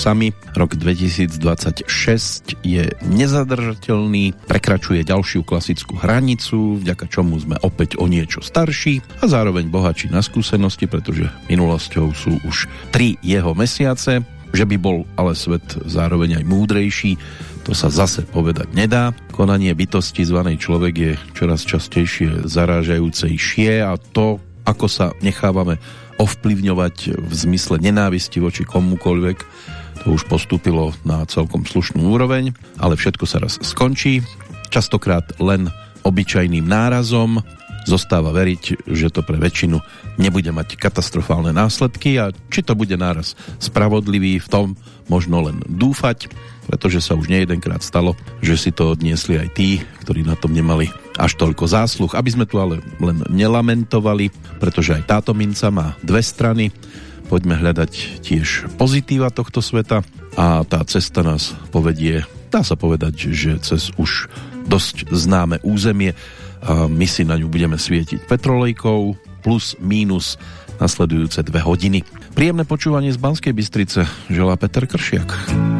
sami. Rok 2026 je nezadržateľný, prekračuje ďalšiu klasickú hranicu, vďaka čomu sme opäť o niečo starší a zároveň bohači na skúsenosti, pretože minulosťou sú už tri jeho mesiace. Že by bol ale svet zároveň aj múdrejší, to sa zase povedať nedá. Konanie bytosti zvanej človek je čoraz častejšie zarážajúcejšie a to, ako sa nechávame ovplyvňovať v zmysle nenávisti voči komukoľvek, to už postúpilo na celkom slušnú úroveň, ale všetko sa raz skončí, častokrát len obyčajným nárazom, zostáva veriť, že to pre väčšinu nebude mať katastrofálne následky a či to bude náraz spravodlivý, v tom možno len dúfať pretože sa už nejedenkrát stalo, že si to odniesli aj tí, ktorí na tom nemali až toľko zásluh. Aby sme tu ale len nelamentovali, pretože aj táto minca má dve strany. Poďme hľadať tiež pozitíva tohto sveta a tá cesta nás povedie, dá sa povedať, že cez už dosť známe územie a my si na ňu budeme svietiť petrolejkou plus mínus nasledujúce dve hodiny. Príjemné počúvanie z Banskej Bystrice želá Peter Kršiak.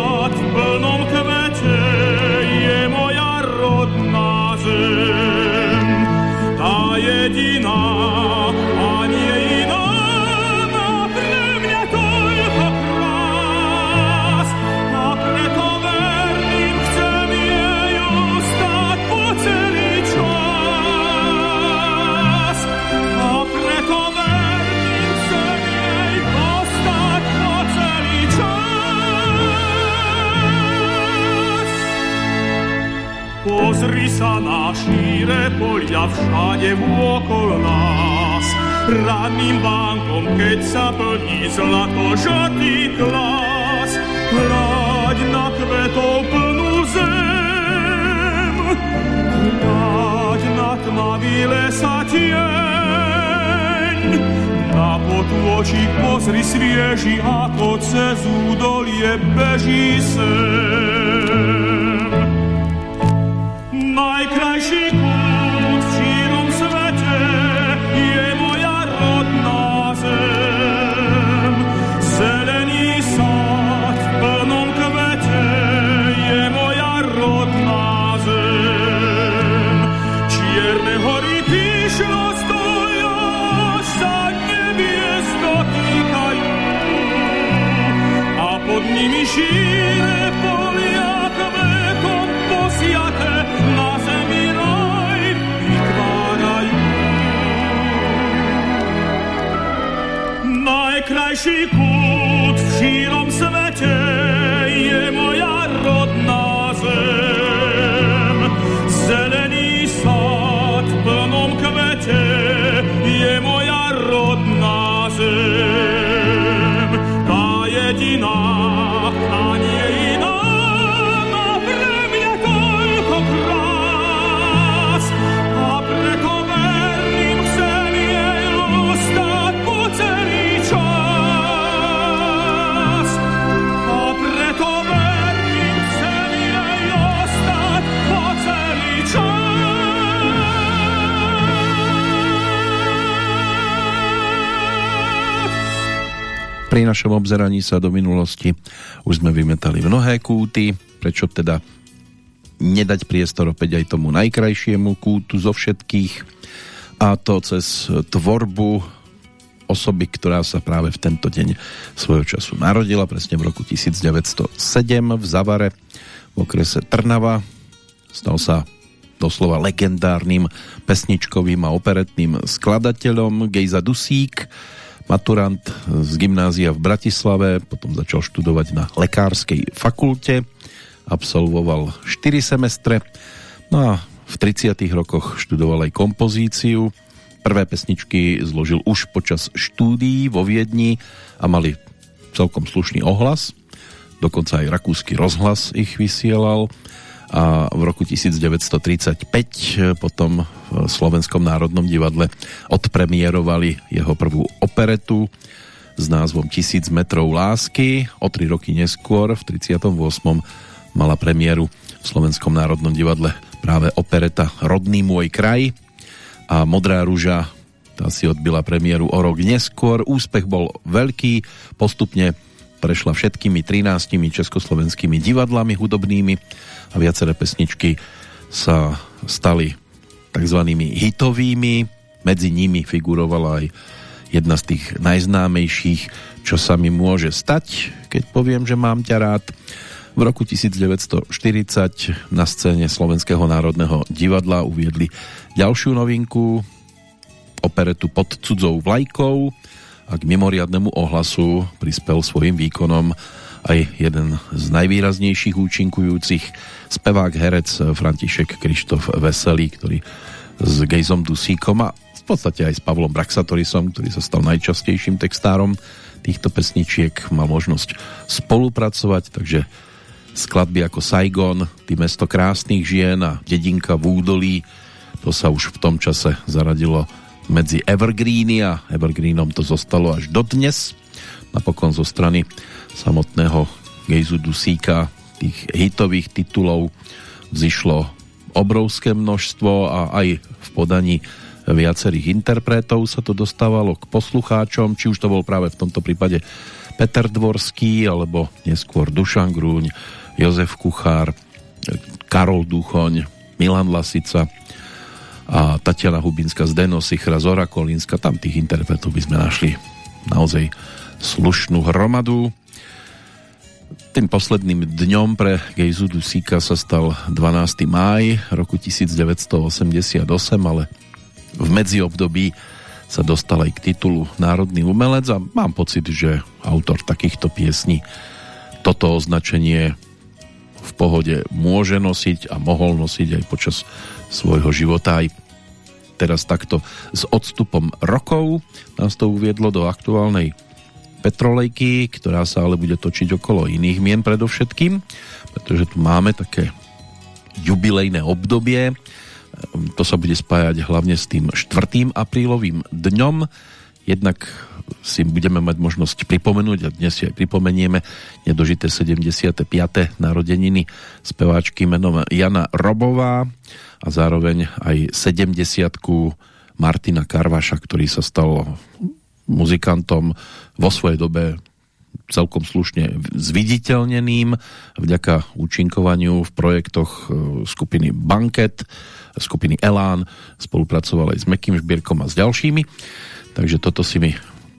polia všade vôkol nás. Ranným vánkom, keď sa plní zlato žatý klas, hľaď na kvetov plnú zem, hľaď na tmavý lesa tieň, na potôčik pozri svieži, ako cez údolie beží sem. Najkrajší našom obzeraní sa do minulosti. Už sme vymetali mnohé kúty, prečo teda nedať priestor opäť aj tomu najkrajšiemu kútu zo všetkých? A to cez tvorbu osoby, ktorá sa práve v tento deň svojho času narodila, presne v roku 1907 v Zavare v okrese Trnava. Stal sa doslova legendárnym pesničkovým a operetným skladateľom Gejza Dusík, maturant z gymnázia v Bratislave, potom začal študovať na lekárskej fakulte, absolvoval 4 semestre, no a v 30. rokoch študoval aj kompozíciu. Prvé pesničky zložil už počas štúdií vo Viedni a mali celkom slušný ohlas. Dokonca aj rakúsky rozhlas ich vysielal a v roku 1935 potom v Slovenskom národnom divadle odpremierovali jeho prvú operetu s názvom Tisíc metrov lásky. O tri roky neskôr, v 38. mala premiéru v Slovenskom národnom divadle práve opereta Rodný môj kraj a Modrá rúža tá si odbila premiéru o rok neskôr. Úspech bol veľký, postupne prešla všetkými 13 československými divadlami hudobnými a viaceré pesničky sa stali tzv. hitovými. Medzi nimi figurovala aj jedna z tých najznámejších, čo sa mi môže stať, keď poviem, že mám ťa rád. V roku 1940 na scéne Slovenského národného divadla uviedli ďalšiu novinku, operetu pod cudzou vlajkou a k mimoriadnemu ohlasu prispel svojim výkonom aj jeden z najvýraznejších účinkujúcich spevák herec František Krištof Veselý, ktorý s Gejzom Dusíkom a v podstate aj s Pavlom Braxatorisom, ktorý sa stal najčastejším textárom týchto pesničiek, mal možnosť spolupracovať, takže skladby ako Saigon, Ty mesto krásnych žien a Dedinka v údolí, to sa už v tom čase zaradilo medzi Evergreeny a Evergreenom to zostalo až dodnes. Napokon zo strany samotného Gejzu Dusíka tých hitových titulov vzýšlo obrovské množstvo a aj v podaní viacerých interpretov sa to dostávalo k poslucháčom, či už to bol práve v tomto prípade Peter Dvorský, alebo neskôr Dušan Grúň, Jozef Kuchár, Karol Duchoň, Milan Lasica a Tatiana Hubinská, Zdeno Sichra, Zora Kolínska, tam tých interpretov by sme našli naozaj slušnú hromadu. Tým posledným dňom pre Gejzu Dusíka sa stal 12. máj roku 1988, ale v medziobdobí sa dostal aj k titulu Národný umelec a mám pocit, že autor takýchto piesní toto označenie v pohode môže nosiť a mohol nosiť aj počas svojho života aj teraz takto s odstupom rokov nás to uviedlo do aktuálnej Petrolejky, ktorá sa ale bude točiť okolo iných mien predovšetkým, pretože tu máme také jubilejné obdobie. To sa bude spájať hlavne s tým 4. aprílovým dňom. Jednak si budeme mať možnosť pripomenúť a dnes si aj pripomenieme nedožité 75. narodeniny speváčky menom Jana Robová a zároveň aj 70 Martina Karvaša, ktorý sa stal muzikantom vo svojej dobe celkom slušne zviditeľneným vďaka účinkovaniu v projektoch e, skupiny Banket, skupiny Elán, spolupracoval aj s Mekým Šbierkom a s ďalšími. Takže toto si mi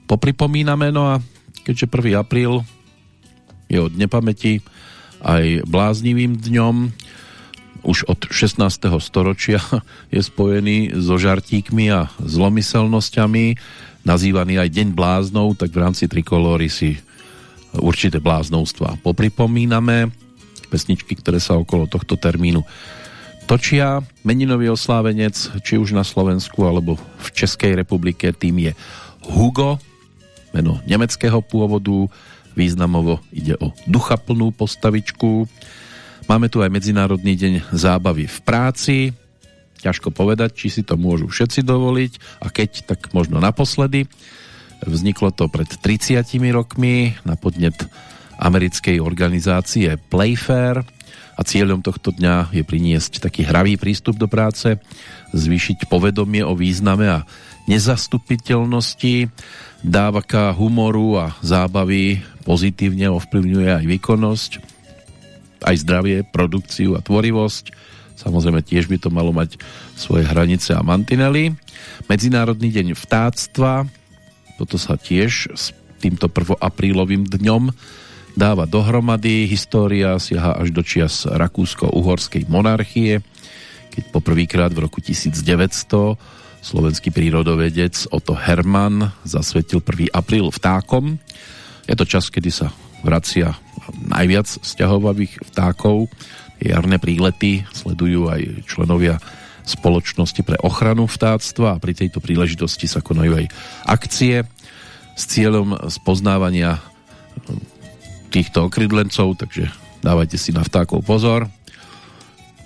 popripomíname. No a keďže 1. apríl je od nepamäti aj bláznivým dňom, už od 16. storočia je spojený so žartíkmi a zlomyselnosťami, nazývaný aj Deň bláznov, tak v rámci Trikolóry si určité bláznovstva popripomíname. Pesničky, ktoré sa okolo tohto termínu točia. Meninový oslávenec, či už na Slovensku alebo v Českej republike, tým je Hugo, meno nemeckého pôvodu, významovo ide o duchaplnú postavičku. Máme tu aj Medzinárodný deň zábavy v práci, ťažko povedať, či si to môžu všetci dovoliť. A keď, tak možno naposledy. Vzniklo to pred 30 rokmi na podnet americkej organizácie Playfair. A cieľom tohto dňa je priniesť taký hravý prístup do práce, zvýšiť povedomie o význame a nezastupiteľnosti. Dávaka humoru a zábavy pozitívne ovplyvňuje aj výkonnosť, aj zdravie, produkciu a tvorivosť. Samozrejme tiež by to malo mať svoje hranice a mantinely. Medzinárodný deň vtáctva, toto sa tiež s týmto prvoaprílovým dňom dáva dohromady. História siaha až do čias Rakúsko-Uhorskej monarchie, keď poprvýkrát v roku 1900 slovenský prírodovedec Otto Hermann zasvetil 1. apríl vtákom. Je to čas, kedy sa vracia najviac sťahovavých vtákov. Jarné prílety sledujú aj členovia spoločnosti pre ochranu vtáctva a pri tejto príležitosti sa konajú aj akcie s cieľom spoznávania týchto okrydlencov, takže dávajte si na vtákov pozor.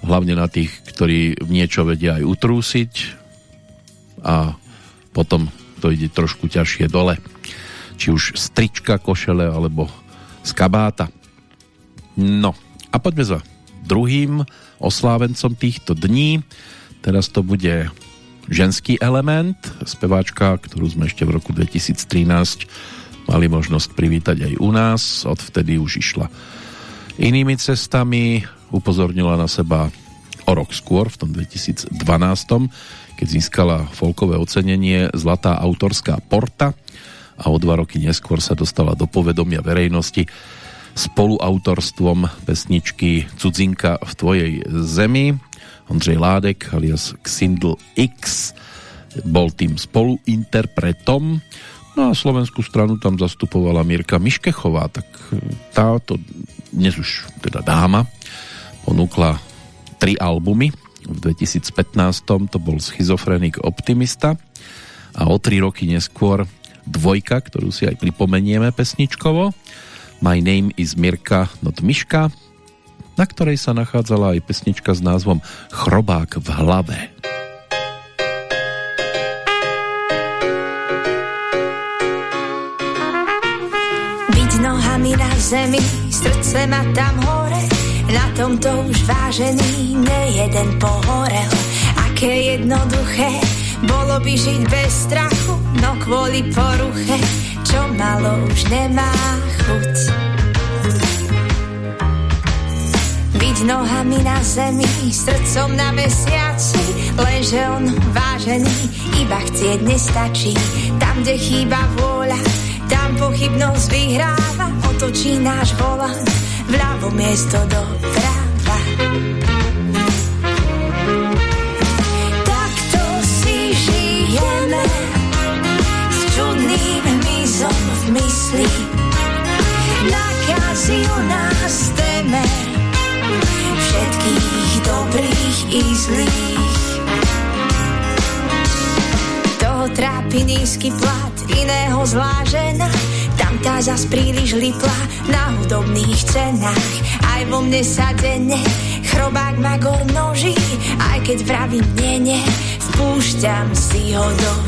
Hlavne na tých, ktorí v niečo vedia aj utrúsiť a potom to ide trošku ťažšie dole. Či už strička, košele alebo z kabáta. No a poďme za druhým oslávencom týchto dní. Teraz to bude ženský element, speváčka, ktorú sme ešte v roku 2013 mali možnosť privítať aj u nás. Odvtedy už išla inými cestami, upozornila na seba o rok skôr, v tom 2012, keď získala folkové ocenenie Zlatá autorská porta a o dva roky neskôr sa dostala do povedomia verejnosti spoluautorstvom pesničky Cudzinka v tvojej zemi. Ondřej Ládek alias Xindl X bol tým spoluinterpretom. No a slovenskú stranu tam zastupovala Mirka Miškechová, tak táto dnes už teda dáma ponúkla tri albumy. V 2015 to bol Schizofrenik Optimista a o tri roky neskôr dvojka, ktorú si aj pripomenieme pesničkovo. My name is Mirka not Miška, na ktorej sa nachádzala aj pesnička s názvom Chrobák v hlave. Byť nohami na zemi, srdce ma tam hore, na tomto už vážený nejeden pohorel. Aké jednoduché, bolo by žiť bez strachu, no kvôli poruche, čo malo už nemá chuť. Byť nohami na zemi, srdcom na mesiaci, lenže on vážený, iba chcieť nestačí. Tam, kde chýba vôľa, tam pochybnosť vyhráva, otočí náš volant, vľavo miesto doprava. Mysli nakazil nás temer všetkých dobrých i zlých. Toho trápi nízky plat, iného zlá žena, tam tá zas príliš lipla na hudobných cenách. Aj vo mne sa denne chrobák magor noží, aj keď vravím nie, nie, vpúšťam si ho do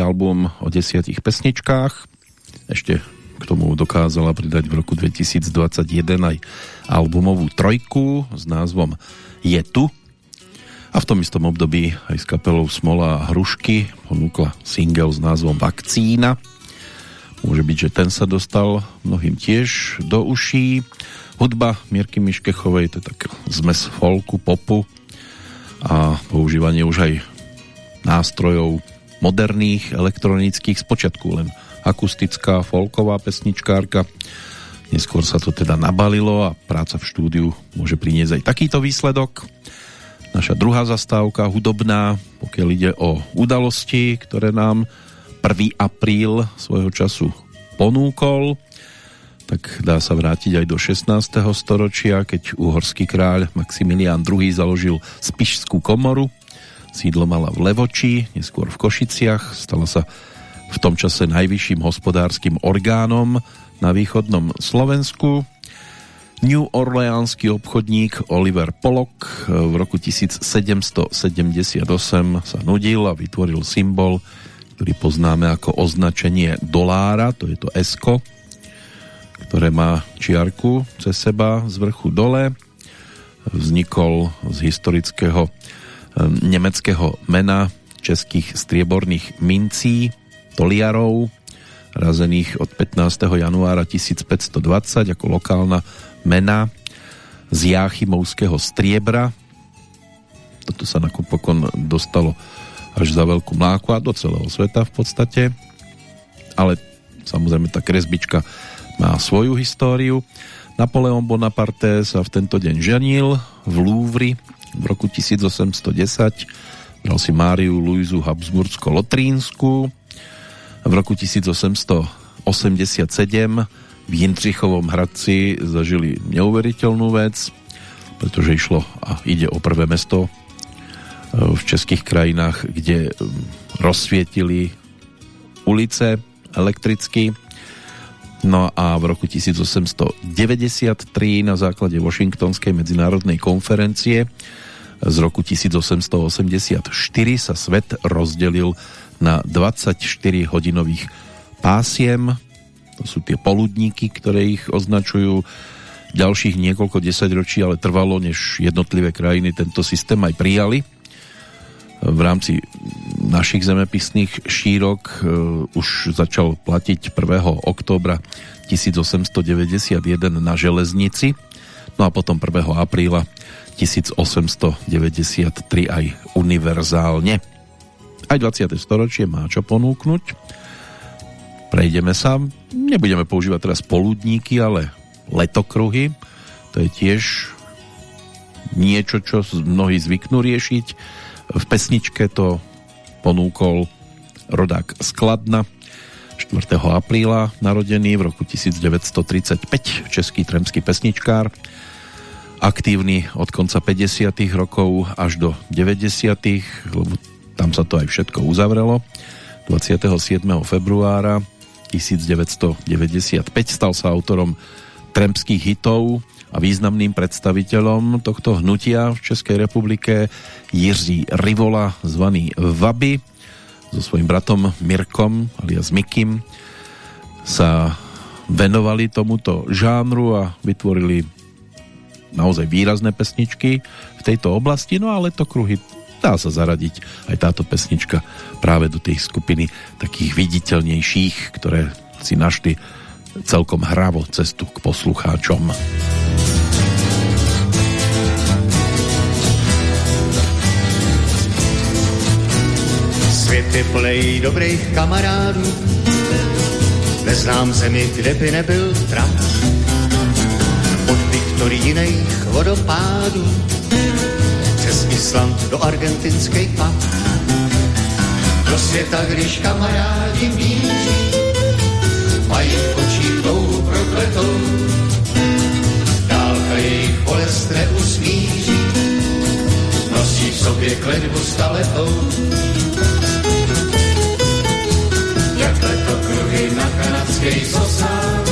album o desiatich pesničkách. Ešte k tomu dokázala pridať v roku 2021 aj albumovú trojku s názvom Je tu. A v tom istom období aj s kapelou Smola a Hrušky ponúkla single s názvom Vakcína. Môže byť, že ten sa dostal mnohým tiež do uší. Hudba Mierky Miškechovej, to je tak zmes folku, popu a používanie už aj nástrojov moderných, elektronických, spočiatku len akustická, folková pesničkárka. Neskôr sa to teda nabalilo a práca v štúdiu môže priniesť aj takýto výsledok. Naša druhá zastávka, hudobná, pokiaľ ide o udalosti, ktoré nám 1. apríl svojho času ponúkol, tak dá sa vrátiť aj do 16. storočia, keď uhorský kráľ Maximilián II založil Spišskú komoru. Sídlo mala v Levoči, neskôr v Košiciach. Stala sa v tom čase najvyšším hospodárskym orgánom na východnom Slovensku. New Orleánsky obchodník Oliver Pollock v roku 1778 sa nudil a vytvoril symbol, ktorý poznáme ako označenie dolára, to je to esko, ktoré má čiarku cez seba z vrchu dole. Vznikol z historického nemeckého mena českých strieborných mincí, toliarov, razených od 15. januára 1520 ako lokálna mena z Jáchymovského striebra. Toto sa napokon dostalo až za veľkú mláku a do celého sveta v podstate. Ale samozrejme tá kresbička má svoju históriu. Napoleon Bonaparte sa v tento deň ženil v Louvre v roku 1810. Bral si Máriu Luizu Habsburgsko-Lotrínsku. V roku 1887 v Jindřichovom Hradci zažili neuveriteľnú vec, pretože išlo a ide o prvé mesto e, v českých krajinách, kde rozsvietili ulice elektricky. No a v roku 1893 na základe Washingtonskej medzinárodnej konferencie z roku 1884 sa svet rozdelil na 24 hodinových pásiem to sú tie poludníky, ktoré ich označujú ďalších niekoľko desaťročí, ale trvalo, než jednotlivé krajiny tento systém aj prijali. V rámci našich zemepisných šírok e, už začal platiť 1. októbra 1891 na železnici, no a potom 1. apríla 1893 aj univerzálne. Aj 20. storočie má čo ponúknuť prejdeme sa. Nebudeme používať teraz poludníky, ale letokruhy. To je tiež niečo, čo mnohí zvyknú riešiť. V pesničke to ponúkol rodák Skladna 4. apríla narodený v roku 1935 český tremský pesničkár aktívny od konca 50. rokov až do 90. lebo tam sa to aj všetko uzavrelo 27. februára 1995 stal sa autorom trempských hitov a významným predstaviteľom tohto hnutia v Českej republike Jiří Rivola, zvaný Vaby, so svojím bratom Mirkom alias Mikim sa venovali tomuto žánru a vytvorili naozaj výrazné pesničky v tejto oblasti, no ale to kruhy dá sa zaradiť aj táto pesnička práve do tej skupiny takých viditeľnejších, ktoré si našli celkom hravo cestu k poslucháčom. Svět je plnej dobrých kamarádů, neznám zemi, kde by nebyl Trump. Od Viktorijných vodopádů přes Island do argentinskej pap. Do světa, když kamarádi míří, mají prokletou. Dálka jejich bolest neusmíří, nosí v sobě kledbu staletou. Jak leto kruhy na kanadskej sosách,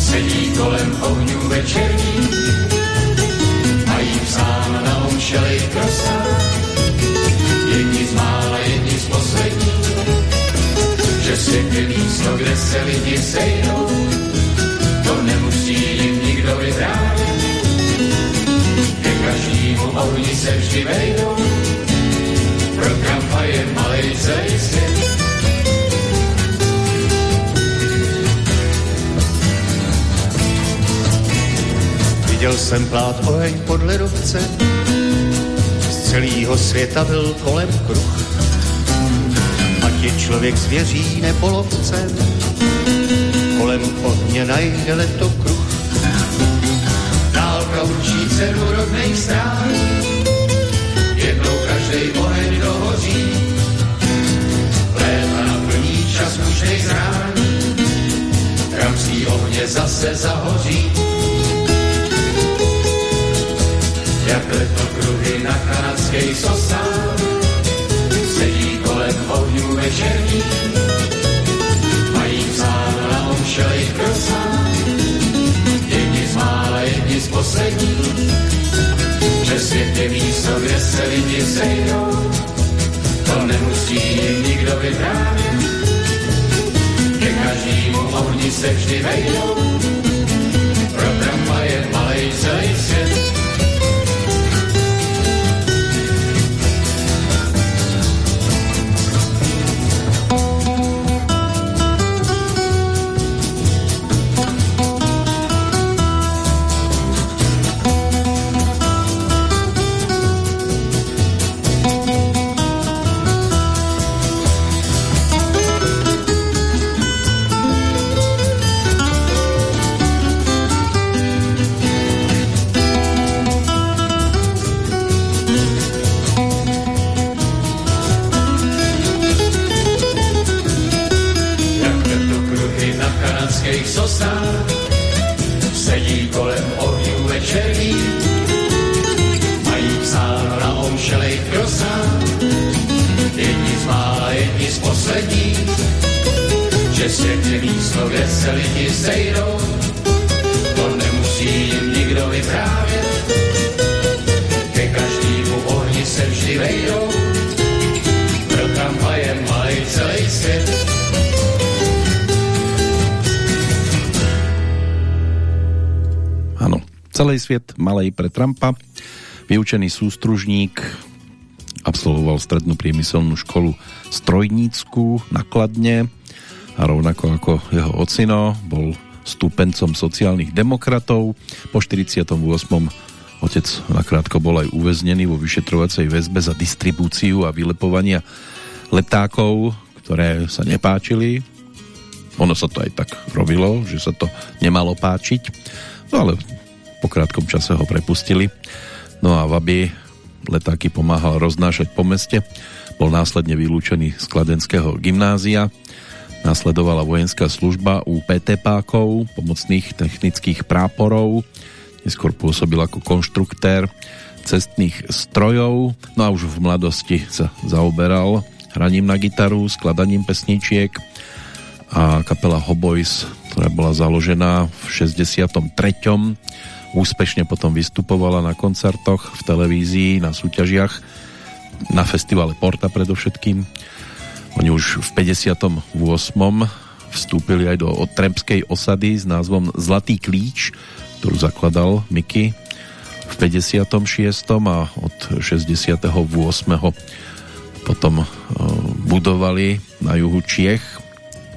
sedí kolem ohňů večerní, psáno na omšelej krosách. Jedni z mála, z posledních, že svět je místo, kde se lidi sejdou, každému ohni se vždy vejdou, pro je malej celý svět. Viděl jsem plát oheň pod ledovce, z celého světa byl kolem kruh. Ať je člověk zvěří nepolovcem, kolem ohně najde to kruh. Dálka určí cenu rovnej strán, jednou každej oheň dohoří. Léta naplní čas mužnej zrán, kramský ohně zase zahoří. Jak letokruhy na kanadskej sosán, sedí kolem ohňů večerní, mají psáno na omšelej krosách, poslední, že svět je místo, kde se lidi sejdou, to nemusí jim nikdo vyprávět, ke každému ohni se vždy vejdou, pro trampa je malej celý svět. Celý sviet malej pre Trumpa. Vyučený sústružník absolvoval strednú priemyselnú školu strojnícku nakladne a rovnako ako jeho ocino bol stúpencom sociálnych demokratov. Po 48. otec nakrátko bol aj uväznený vo vyšetrovacej väzbe za distribúciu a vylepovania letákov, ktoré sa nepáčili. Ono sa to aj tak robilo, že sa to nemalo páčiť. No ale po krátkom čase ho prepustili. No a Vaby letáky pomáhal roznášať po meste. Bol následne vylúčený z Kladenského gymnázia. Nasledovala vojenská služba u PTPákov, pomocných technických práporov. Neskôr pôsobil ako konštruktér cestných strojov. No a už v mladosti sa zaoberal hraním na gitaru, skladaním pesničiek a kapela Hoboys, ktorá bola založená v 63. Úspešne potom vystupovala na koncertoch v televízii, na súťažiach, na festivale Porta predovšetkým. Oni už v 58. vstúpili aj do Trempskej osady s názvom Zlatý klíč, ktorú zakladal Miky v 56. a od 68. potom budovali na juhu Čiech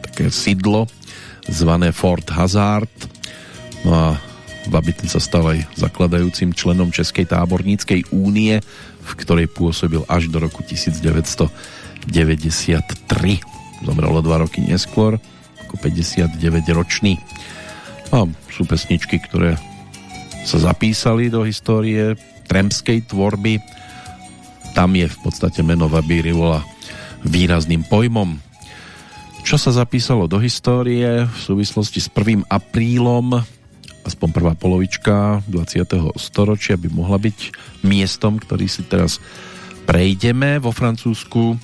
také sídlo zvané Fort Hazard. No a Babitin sa stal aj zakladajúcim členom Českej táborníckej únie, v ktorej pôsobil až do roku 1993. Zomrel o dva roky neskôr, ako 59-ročný. A sú pesničky, ktoré sa zapísali do histórie tremskej tvorby. Tam je v podstate meno Vaby Rivola výrazným pojmom. Čo sa zapísalo do histórie v súvislosti s 1. aprílom aspoň prvá polovička 20. storočia by mohla byť miestom, ktorý si teraz prejdeme. Vo Francúzsku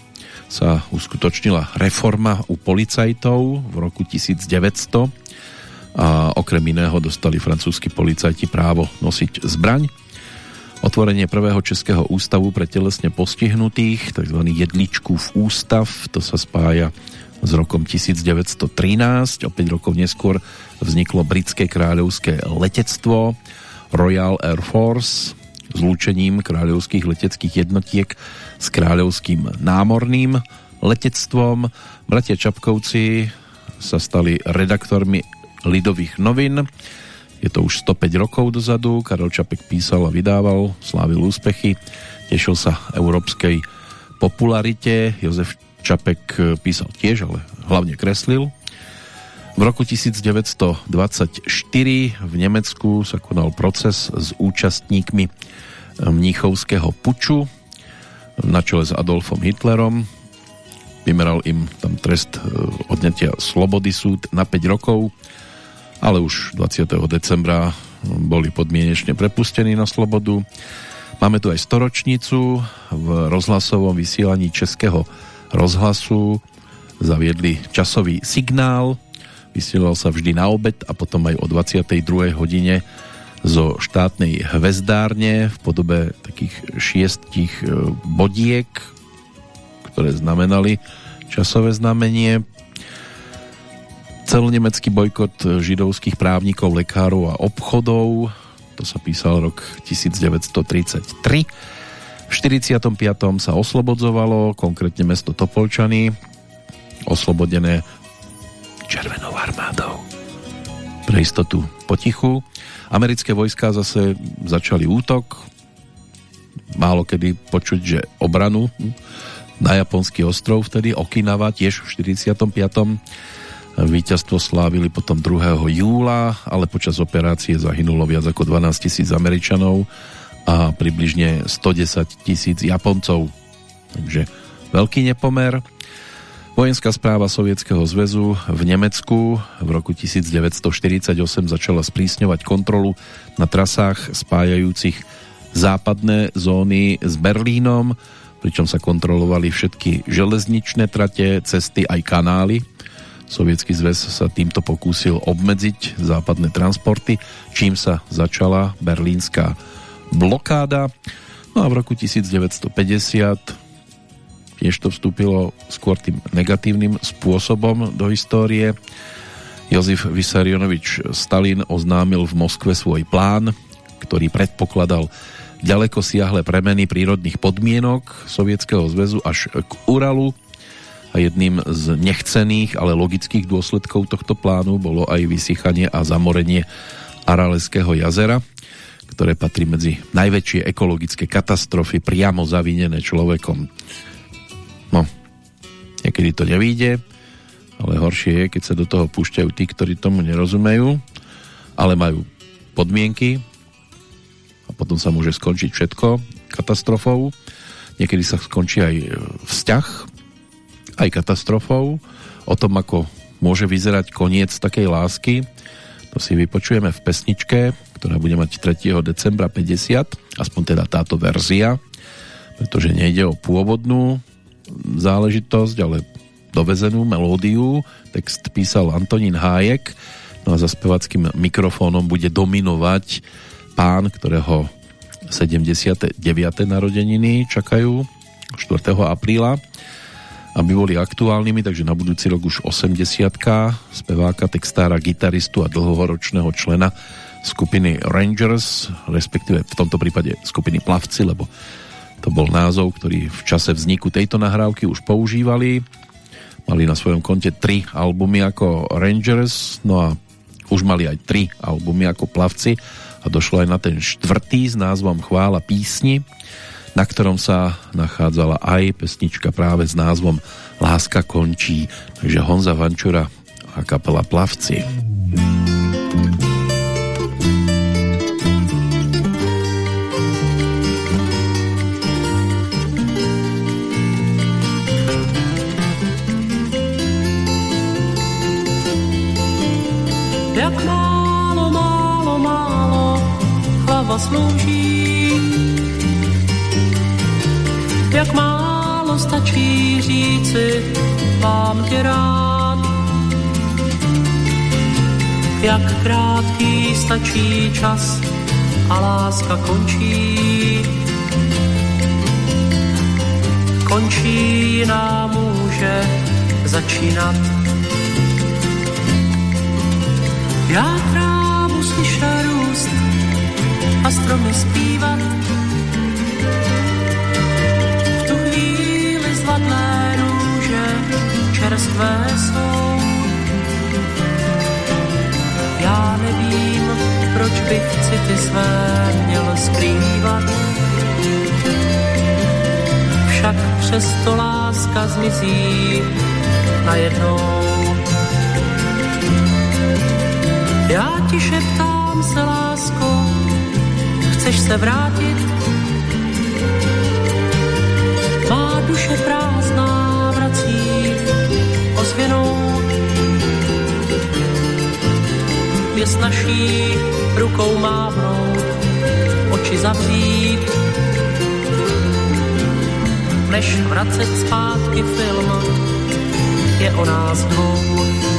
sa uskutočnila reforma u policajtov v roku 1900 a okrem iného dostali francúzski policajti právo nosiť zbraň. Otvorenie prvého českého ústavu pre telesne postihnutých, tzv. jedličkův ústav, to sa spája s rokom 1913. O 5 rokov neskôr vzniklo britské kráľovské letectvo Royal Air Force, zlúčením kráľovských leteckých jednotiek s kráľovským námorným letectvom. Bratia Čapkovci sa stali redaktormi Lidových novin. Je to už 105 rokov dozadu. Karol Čapek písal a vydával, slávil úspechy, tešil sa európskej popularite. Jozef Čapek písal tiež, ale hlavne kreslil. V roku 1924 v Nemecku sa konal proces s účastníkmi mníchovského puču na čele s Adolfom Hitlerom. Vymeral im tam trest e, odňatia slobody súd na 5 rokov, ale už 20. decembra boli podmienečne prepustení na slobodu. Máme tu aj storočnicu v rozhlasovom vysielaní Českého rozhlasu zaviedli časový signál Vysielal sa vždy na obed a potom aj o 22. hodine zo štátnej hvezdárne v podobe takých šiestich e, bodiek, ktoré znamenali časové znamenie. Celonemecký bojkot židovských právnikov, lekárov a obchodov, to sa písal rok 1933. V 45. sa oslobodzovalo, konkrétne mesto Topolčany, oslobodené Červenou armádou. Pre istotu potichu. Americké vojská zase začali útok. Málo kedy počuť, že obranu na japonský ostrov vtedy Okinawa tiež v 45. Výťazstvo slávili potom 2. júla, ale počas operácie zahynulo viac ako 12 tisíc Američanov a približne 110 tisíc Japoncov. Takže veľký nepomer. Vojenská správa Sovietskeho zväzu v Nemecku v roku 1948 začala sprísňovať kontrolu na trasách spájajúcich západné zóny s Berlínom, pričom sa kontrolovali všetky železničné trate, cesty aj kanály. Sovietský zväz sa týmto pokúsil obmedziť západné transporty, čím sa začala berlínska blokáda. No a v roku 1950 tiež to vstúpilo skôr tým negatívnym spôsobom do histórie. Jozef Vysarionovič Stalin oznámil v Moskve svoj plán, ktorý predpokladal ďaleko siahle premeny prírodných podmienok Sovietskeho zväzu až k Uralu a jedným z nechcených, ale logických dôsledkov tohto plánu bolo aj vysychanie a zamorenie Araleského jazera, ktoré patrí medzi najväčšie ekologické katastrofy priamo zavinené človekom. No, niekedy to nevíde, ale horšie je, keď sa do toho púšťajú tí, ktorí tomu nerozumejú, ale majú podmienky a potom sa môže skončiť všetko katastrofou. Niekedy sa skončí aj vzťah, aj katastrofou. O tom, ako môže vyzerať koniec takej lásky, to si vypočujeme v pesničke, ktorá bude mať 3. decembra 50, aspoň teda táto verzia, pretože nejde o pôvodnú záležitosť, ale dovezenú melódiu. Text písal Antonín Hájek, no a za spevackým mikrofónom bude dominovať pán, ktorého 79. narodeniny čakajú 4. apríla aby boli aktuálnymi, takže na budúci rok už 80 speváka, textára, gitaristu a dlhoročného člena skupiny Rangers, respektíve v tomto prípade skupiny Plavci, lebo to bol názov, ktorý v čase vzniku tejto nahrávky už používali. Mali na svojom konte tri albumy ako Rangers, no a už mali aj tri albumy ako Plavci a došlo aj na ten štvrtý s názvom Chvála písni, na ktorom sa nachádzala aj pesnička práve s názvom Láska končí. Takže Honza Vančura a kapela Plavci. Jak málo, málo, málo hlava slouží. Jak málo stačí říci, mám tě rád. Jak krátký stačí čas a láska končí. Končí nám může začínat já trávu slyšel růst a stromy zpívat V tu chvíli zvadlé růže čerstvé jsou. Já nevím, proč bych city své měl skrývat. Však přesto láska zmizí najednou. Já ti šeptám se, lásko, chceš se vrátit? Má duše prázdná vrací ozvěnou. Je snaží rukou mávnout, oči zavřít, než vracet zpátky film je o nás dvou.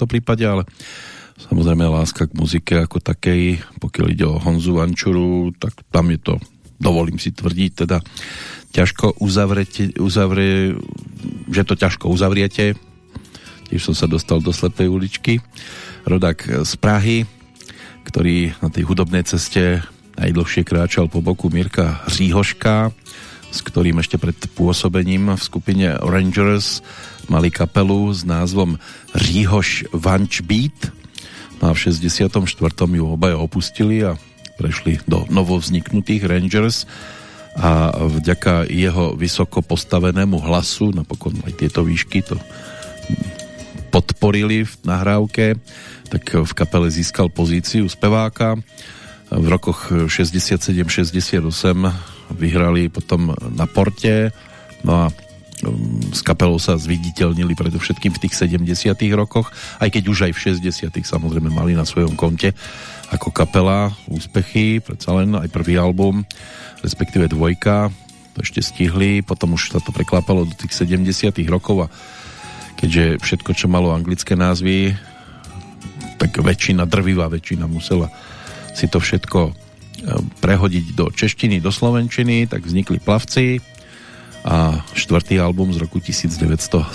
Tomto prípade, ale samozrejme láska k muzike ako takej, pokiaľ ide o Honzu Vančuru, tak tam je to, dovolím si tvrdiť, teda ťažko uzavrete, uzavrie, že to ťažko uzavriete. Tiež som sa dostal do slepej uličky. Rodak z Prahy, ktorý na tej hudobnej ceste najdlhšie kráčal po boku Mirka Hříhoška, s ktorým ešte pred pôsobením v skupine Rangers mali kapelu s názvom Říhoš Vanč Beat. No a v 64. ju obaja opustili a prešli do novovzniknutých Rangers a vďaka jeho vysoko postavenému hlasu, napokon aj tieto výšky to podporili v nahrávke, tak v kapele získal pozíciu speváka. V rokoch 67-68 vyhrali potom na porte, no a um, s kapelou sa zviditeľnili predovšetkým v tých 70 rokoch, aj keď už aj v 60 samozrejme mali na svojom konte ako kapela úspechy, predsa len aj prvý album, respektíve dvojka, to ešte stihli, potom už sa to preklápalo do tých 70 rokov a keďže všetko, čo malo anglické názvy, tak väčšina, drvivá väčšina musela si to všetko prehodiť do češtiny, do slovenčiny, tak vznikli plavci a štvrtý album z roku 1973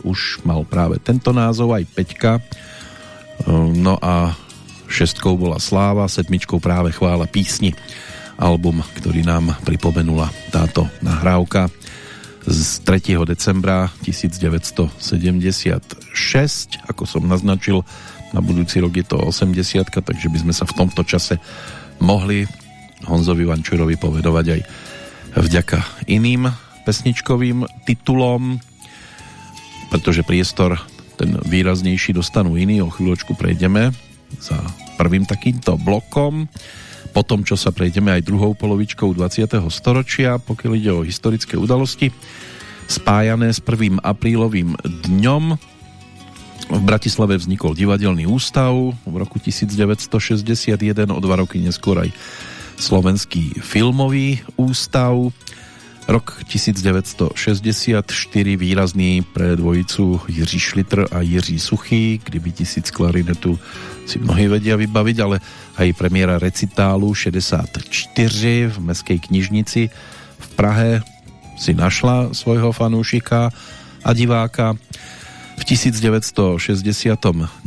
už mal práve tento názov, aj Peťka. No a šestkou bola Sláva, sedmičkou práve Chvála písni. Album, ktorý nám pripomenula táto nahrávka z 3. decembra 1976. Ako som naznačil, na budúci rok je to 80 takže by sme sa v tomto čase mohli Honzovi Vančurovi povedovať aj vďaka iným pesničkovým titulom, pretože priestor ten výraznejší dostanú iní, o chvíľočku prejdeme za prvým takýmto blokom, potom čo sa prejdeme aj druhou polovičkou 20. storočia, pokiaľ ide o historické udalosti, spájané s 1. aprílovým dňom v Bratislave vznikol divadelný ústav v roku 1961, o dva roky neskôr aj Slovenský filmový ústav. Rok 1964 výrazný pre dvojicu Jiří Šlitr a Jiří Suchý, kdyby tisíc klarinetu si mnohí vedia vybaviť, ale aj premiéra recitálu 64 v Mestskej knižnici v Prahe si našla svojho fanúšika a diváka. V 1969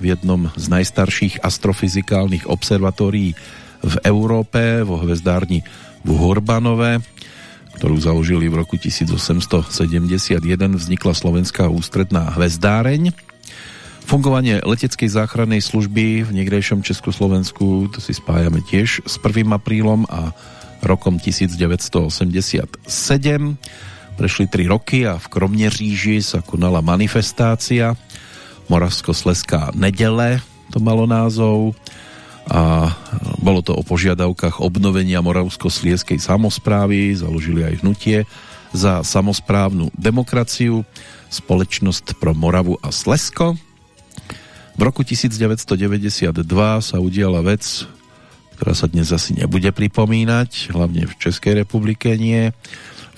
v jednom z najstarších astrofyzikálnych observatórií v Európe vo hvezdárni v Hurbanove, ktorú založili v roku 1871, vznikla slovenská ústredná hvezdáreň. Fungovanie leteckej záchrannej služby v niekdejšom Československu, to si spájame tiež s 1. aprílom a rokom 1987. Prešli tri roky a v Kromneříži sa konala manifestácia Moravsko-Sleská nedele, to malo názov a bolo to o požiadavkách obnovenia Moravsko-Slieskej samozprávy, založili aj hnutie za samozprávnu demokraciu, Společnosť pro Moravu a Slesko, v roku 1992 sa udiala vec, ktorá sa dnes asi nebude pripomínať, hlavne v Českej republike nie.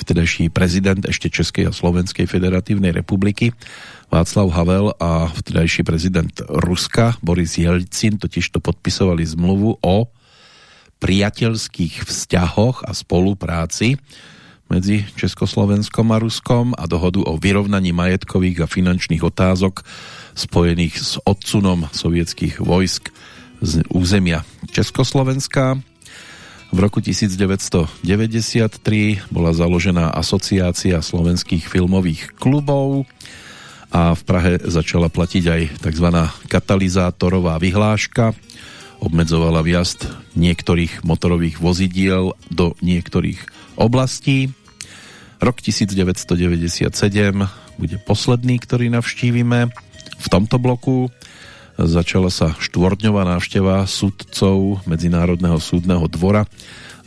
Vtedajší prezident ešte Českej a Slovenskej federatívnej republiky Václav Havel a vtedajší prezident Ruska Boris Jelcin totiž to podpisovali zmluvu o priateľských vzťahoch a spolupráci medzi Československom a Ruskom a dohodu o vyrovnaní majetkových a finančných otázok spojených s odsunom sovietských vojsk z územia Československa. V roku 1993 bola založená asociácia slovenských filmových klubov a v Prahe začala platiť aj tzv. katalizátorová vyhláška. Obmedzovala vjazd niektorých motorových vozidiel do niektorých oblastí. Rok 1997 bude posledný, ktorý navštívime v tomto bloku začala sa štvordňová návšteva súdcov Medzinárodného súdneho dvora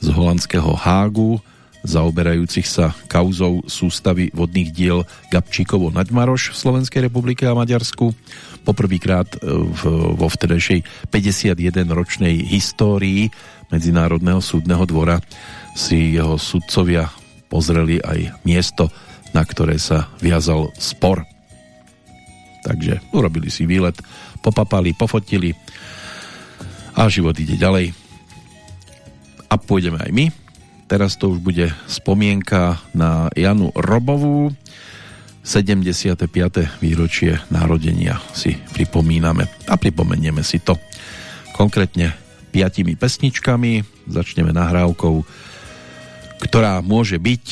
z holandského Hágu, zaoberajúcich sa kauzou sústavy vodných diel Gabčíkovo Naďmaroš v Slovenskej republike a Maďarsku. Poprvýkrát e, vo vtedejšej 51-ročnej histórii Medzinárodného súdneho dvora si jeho súdcovia pozreli aj miesto, na ktoré sa viazal spor Takže urobili si výlet, popapali, pofotili a život ide ďalej. A pôjdeme aj my. Teraz to už bude spomienka na Janu Robovú. 75. výročie narodenia si pripomíname a pripomenieme si to konkrétne piatimi pesničkami. Začneme nahrávkou, ktorá môže byť,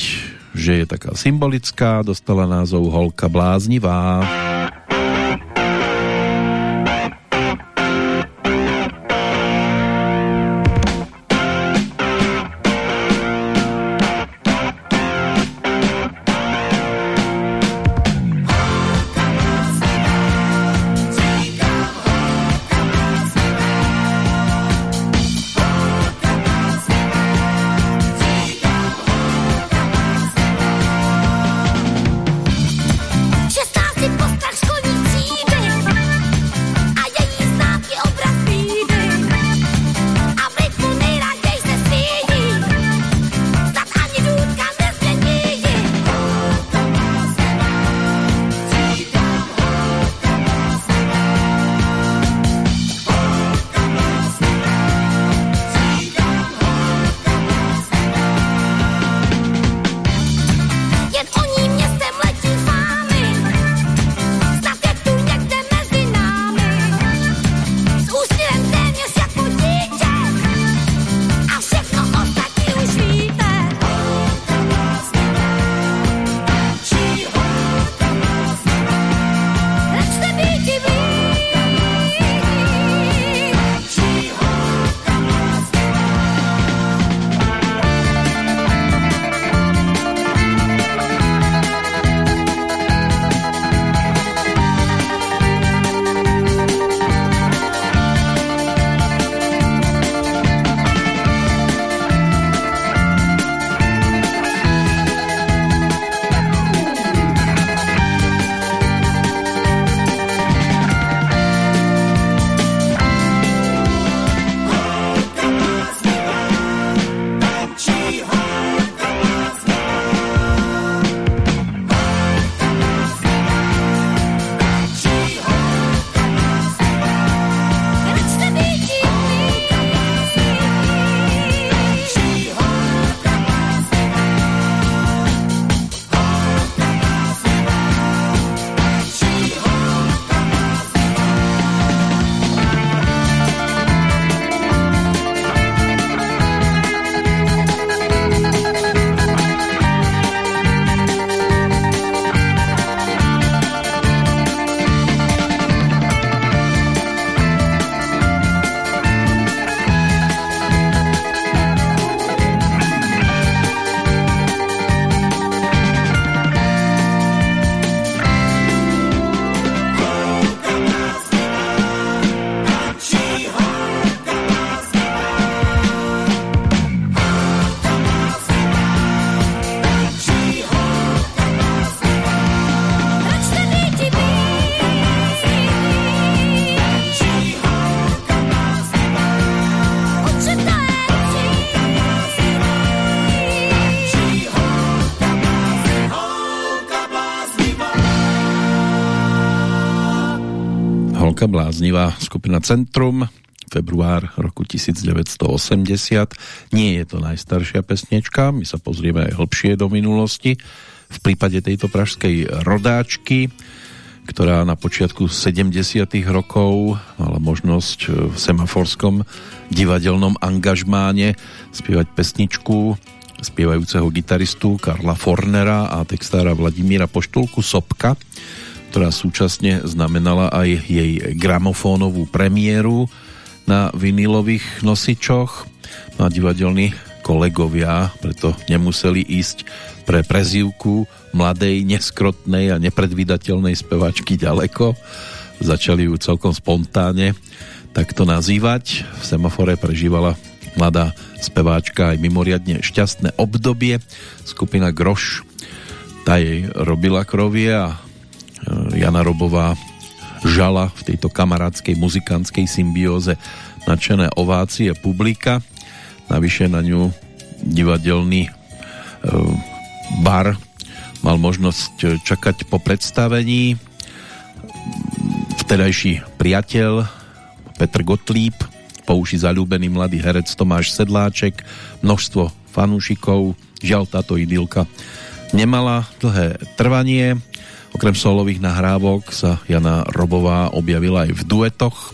že je taká symbolická, dostala názov Holka bláznivá. Přestal si bláznivá skupina Centrum, február roku 1980. Nie je to najstaršia pesnička, my sa pozrieme aj hlbšie do minulosti. V prípade tejto pražskej rodáčky, ktorá na počiatku 70. rokov mala možnosť v semaforskom divadelnom angažmáne spievať pesničku spievajúceho gitaristu Karla Fornera a textára Vladimíra Poštulku Sopka, ktorá súčasne znamenala aj jej gramofónovú premiéru na vinilových nosičoch. No divadelní kolegovia preto nemuseli ísť pre prezývku mladej, neskrotnej a nepredvídateľnej spevačky ďaleko. Začali ju celkom spontánne takto nazývať. V semafore prežívala mladá speváčka aj mimoriadne šťastné obdobie. Skupina Groš tá jej robila krovie a Jana Robová žala v tejto kamarádskej muzikantskej symbióze nadšené ovácie publika. Navyše na ňu divadelný e, bar mal možnosť čakať po predstavení vtedajší priateľ Petr Gottlieb, po uši zalúbený mladý herec Tomáš Sedláček, množstvo fanúšikov, žiaľ táto idylka nemala dlhé trvanie. Okrem solových nahrávok sa Jana Robová objavila aj v duetoch.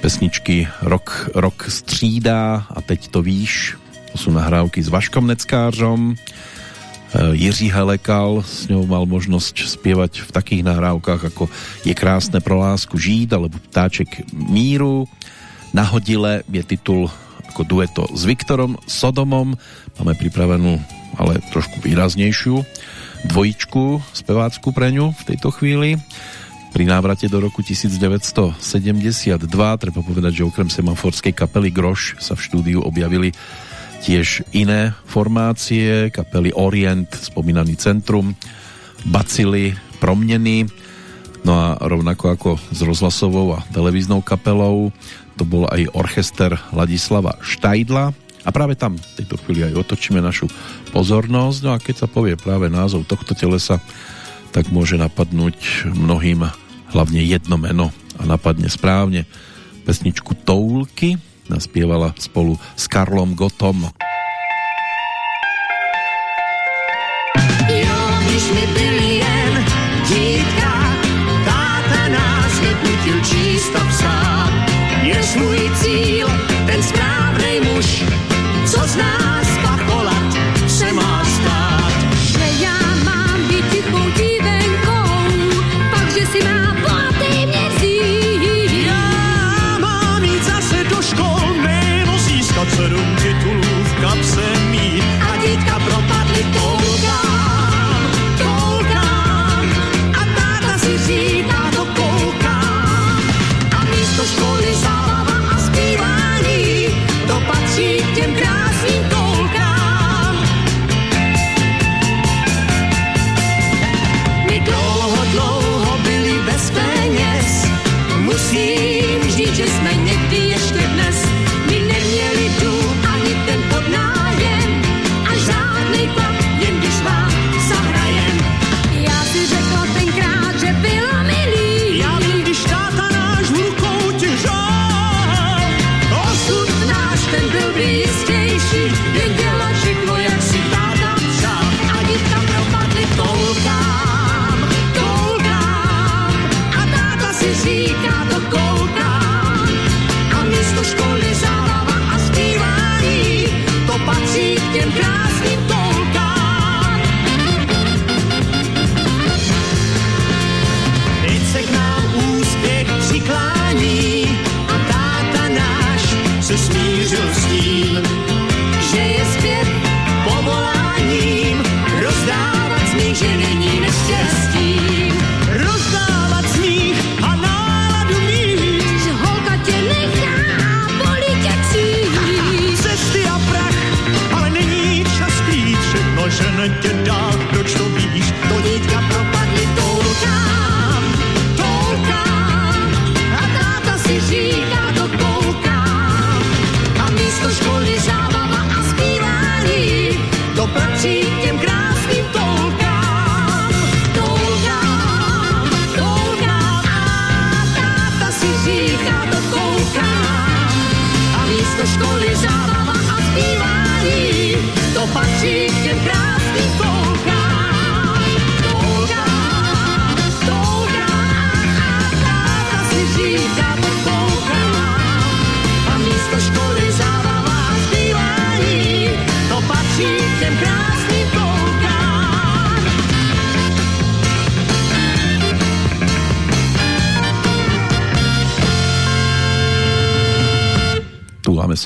Pesničky Rok, rok střídá a teď to víš. To sú nahrávky s Vaškom Neckářom Eh, Jiří Helekal s ňou mal možnosť spievať v takých nahrávkach ako Je krásne pro lásku žít alebo Ptáček míru. Nahodile je titul ako dueto s Viktorom Sodomom. Máme pripravenú ale trošku výraznejšiu dvojičku spevácku pre ňu v tejto chvíli. Pri návrate do roku 1972 treba povedať, že okrem semaforskej kapely Groš sa v štúdiu objavili tiež iné formácie, kapely Orient, spomínaný Centrum, Bacily, Promneny, no a rovnako ako s rozhlasovou a televíznou kapelou, to bol aj orchester Ladislava Štajdla a práve tam v tejto chvíli aj otočíme našu pozornosť, no a keď sa povie práve názov tohto telesa, tak môže napadnúť mnohým hlavne jedno meno. A napadne správne pesničku Toulky, naspievala spolu s Karlom Gotom.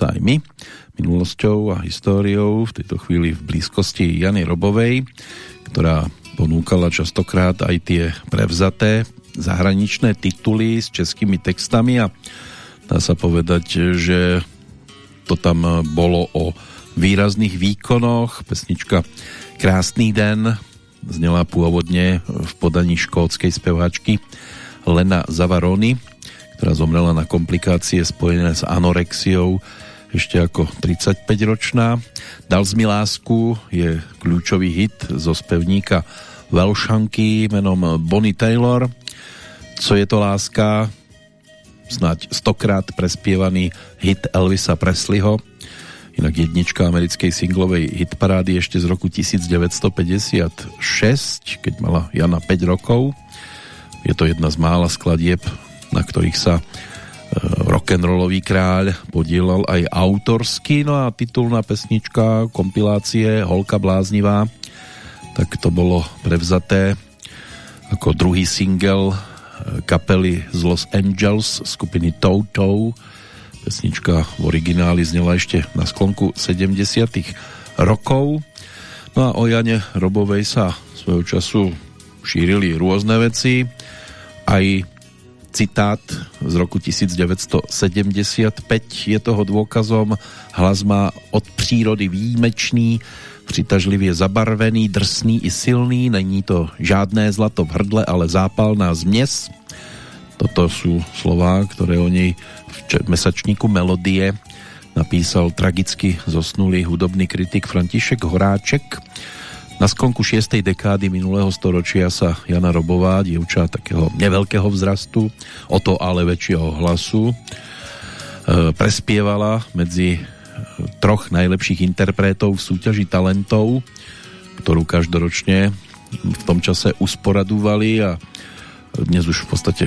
Sa aj my minulosťou a históriou, v tejto chvíli v blízkosti Jany Robovej, ktorá ponúkala častokrát aj tie prevzaté zahraničné tituly s českými textami a dá sa povedať, že to tam bolo o výrazných výkonoch. Pesnička Krásný den znela pôvodne v podaní škótskej speváčky Lena Zavaroni, ktorá zomrela na komplikácie spojené s anorexiou ešte ako 35-ročná. Dal z lásku je kľúčový hit zo spevníka Welšanky menom Bonnie Taylor. Co je to láska? Snáď stokrát prespievaný hit Elvisa Presleyho. Inak jednička americkej singlovej hitparády ešte z roku 1956, keď mala Jana 5 rokov. Je to jedna z mála skladieb, na ktorých sa rock'n'rollový kráľ podielal aj autorsky, no a titulná pesnička kompilácie Holka bláznivá, tak to bolo prevzaté ako druhý single kapely z Los Angeles skupiny Toto. Pesnička v origináli znela ešte na sklonku 70 rokov. No a o Jane Robovej sa svojho času šírili rôzne veci, aj citát z roku 1975 je toho dôkazom. Hlas má od přírody výjimečný, přitažlivě zabarvený, drsný i silný, není to žádné zlato v hrdle, ale zápalná změs. Toto sú slová, ktoré o nej v mesačníku Melodie napísal tragicky zosnulý hudobný kritik František Horáček na sklonku 6. dekády minulého storočia sa Jana Robová, dievča takého neveľkého vzrastu, o to ale väčšieho hlasu, e, prespievala medzi e, troch najlepších interpretov v súťaži talentov, ktorú každoročne v tom čase usporadúvali a dnes už v podstate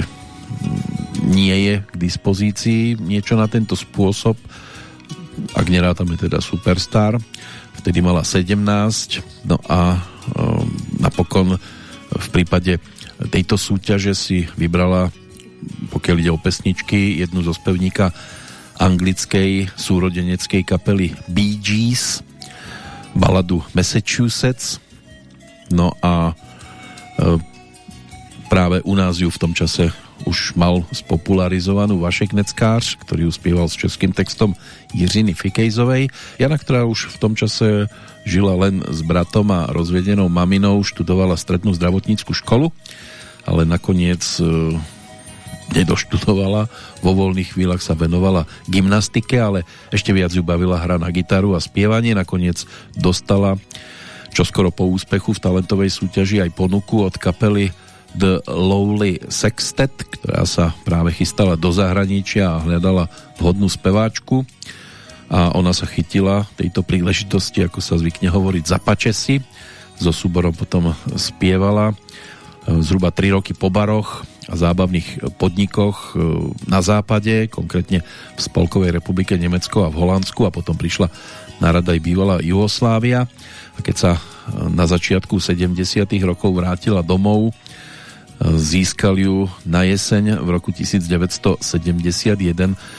nie je k dispozícii niečo na tento spôsob, ak nerátame teda Superstar vtedy mala 17, no a um, napokon v prípade tejto súťaže si vybrala, pokiaľ ide o pesničky, jednu zo spevníka anglickej súrodeneckej kapely Bee Gees, baladu Massachusetts, no a e, práve u nás ju v tom čase už mal spopularizovanú Vašek Neckář, ktorý uspieval s českým textom Jiřiny Fikejzovej. Jana, ktorá už v tom čase žila len s bratom a rozvedenou maminou, študovala strednú zdravotníckú školu, ale nakoniec e, nedoštudovala. Vo voľných chvíľach sa venovala gymnastike, ale ešte viac ju bavila hra na gitaru a spievanie. Nakoniec dostala čoskoro po úspechu v talentovej súťaži aj ponuku od kapely The Lowly Sextet, ktorá sa práve chystala do zahraničia a hľadala vhodnú speváčku a ona sa chytila tejto príležitosti, ako sa zvykne hovoriť, za pačesi. So súborom potom spievala e, zhruba 3 roky po baroch a zábavných podnikoch e, na západe, konkrétne v Spolkovej republike Nemecko a v Holandsku a potom prišla na rada aj bývalá Jugoslávia a keď sa e, na začiatku 70 rokov vrátila domov Získal ju na jeseň v roku 1971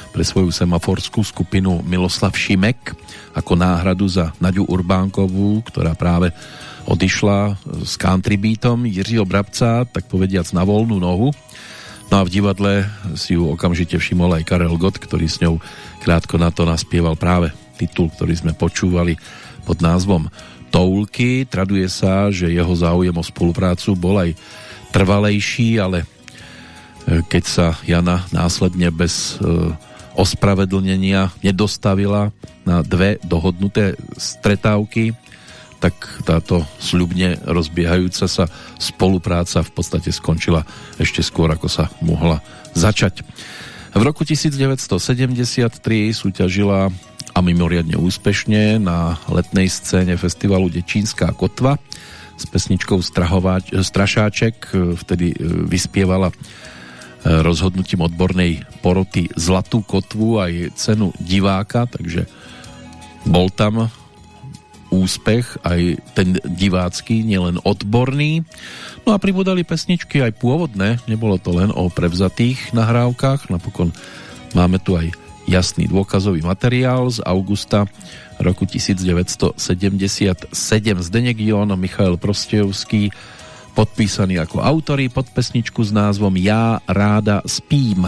pre svoju semaforskú skupinu Miloslav Šimek ako náhradu za Naďu Urbánkovú, ktorá práve odišla s country beatom Jiřího Brabca, tak povediac na voľnú nohu. No a v divadle si ju okamžite všimol aj Karel Gott, ktorý s ňou krátko na to naspieval práve titul, ktorý sme počúvali pod názvom Toulky. Traduje sa, že jeho záujem o spoluprácu bol aj trvalejší, ale e, keď sa Jana následne bez e, ospravedlnenia nedostavila na dve dohodnuté stretávky, tak táto sľubne rozbiehajúca sa spolupráca v podstate skončila ešte skôr, ako sa mohla začať. V roku 1973 súťažila a mimoriadne úspešne na letnej scéne festivalu Dečínská kotva s pesničkou Strašáček, e, vtedy e, vyspievala e, rozhodnutím odbornej poroty Zlatú kotvu aj cenu diváka, takže bol tam úspech, aj ten divácky, nielen odborný. No a pribudali pesničky aj pôvodné, nebolo to len o prevzatých nahrávkach, napokon máme tu aj jasný dôkazový materiál z augusta roku 1977. Zdeněk Jon, Michael Prostejovský, podpísaný ako autory pod pesničku s názvom Já ráda spím.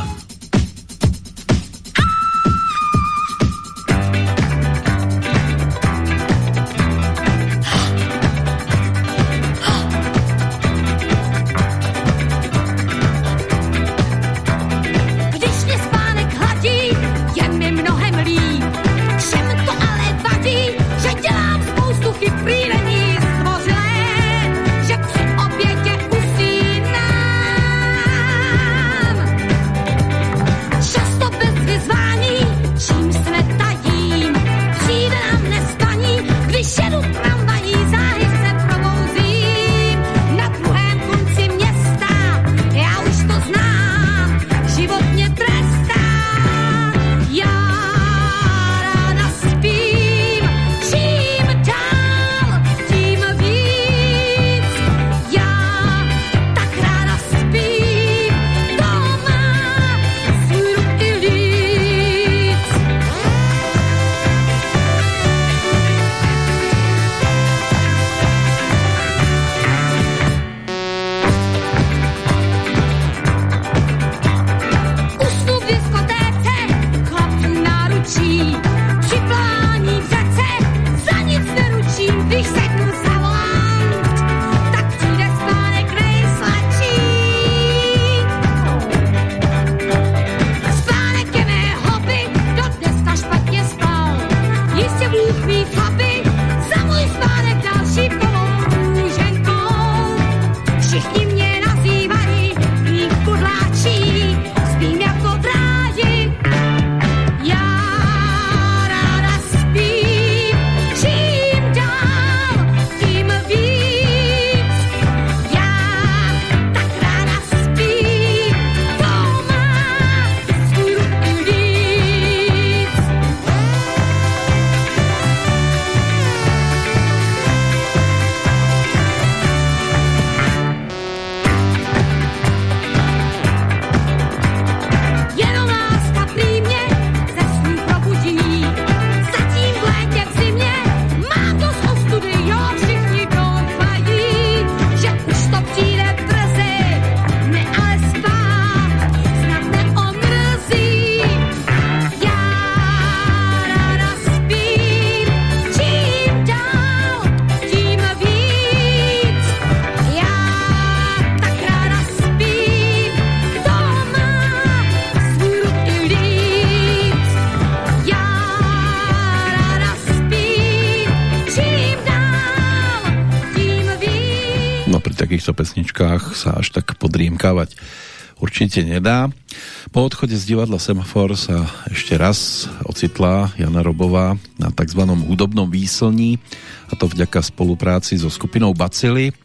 Nedá. Po odchode z divadla Semafor sa ešte raz ocitla Jana Robová na tzv. hudobnom výslní a to vďaka spolupráci so skupinou Bacily,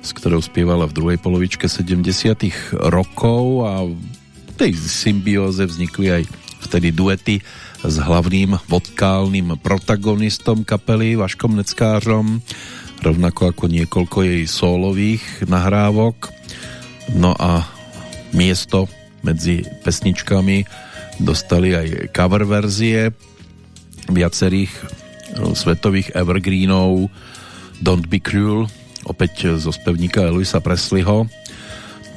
s ktorou spievala v druhej polovičke 70 rokov a v tej symbióze vznikli aj vtedy duety s hlavným vodkálnym protagonistom kapely Vaškom Neckářom, rovnako ako niekoľko jej sólových nahrávok No a miesto medzi pesničkami dostali aj cover verzie viacerých no, svetových evergreenov Don't Be Cruel opäť zo spevníka Elvisa Presleyho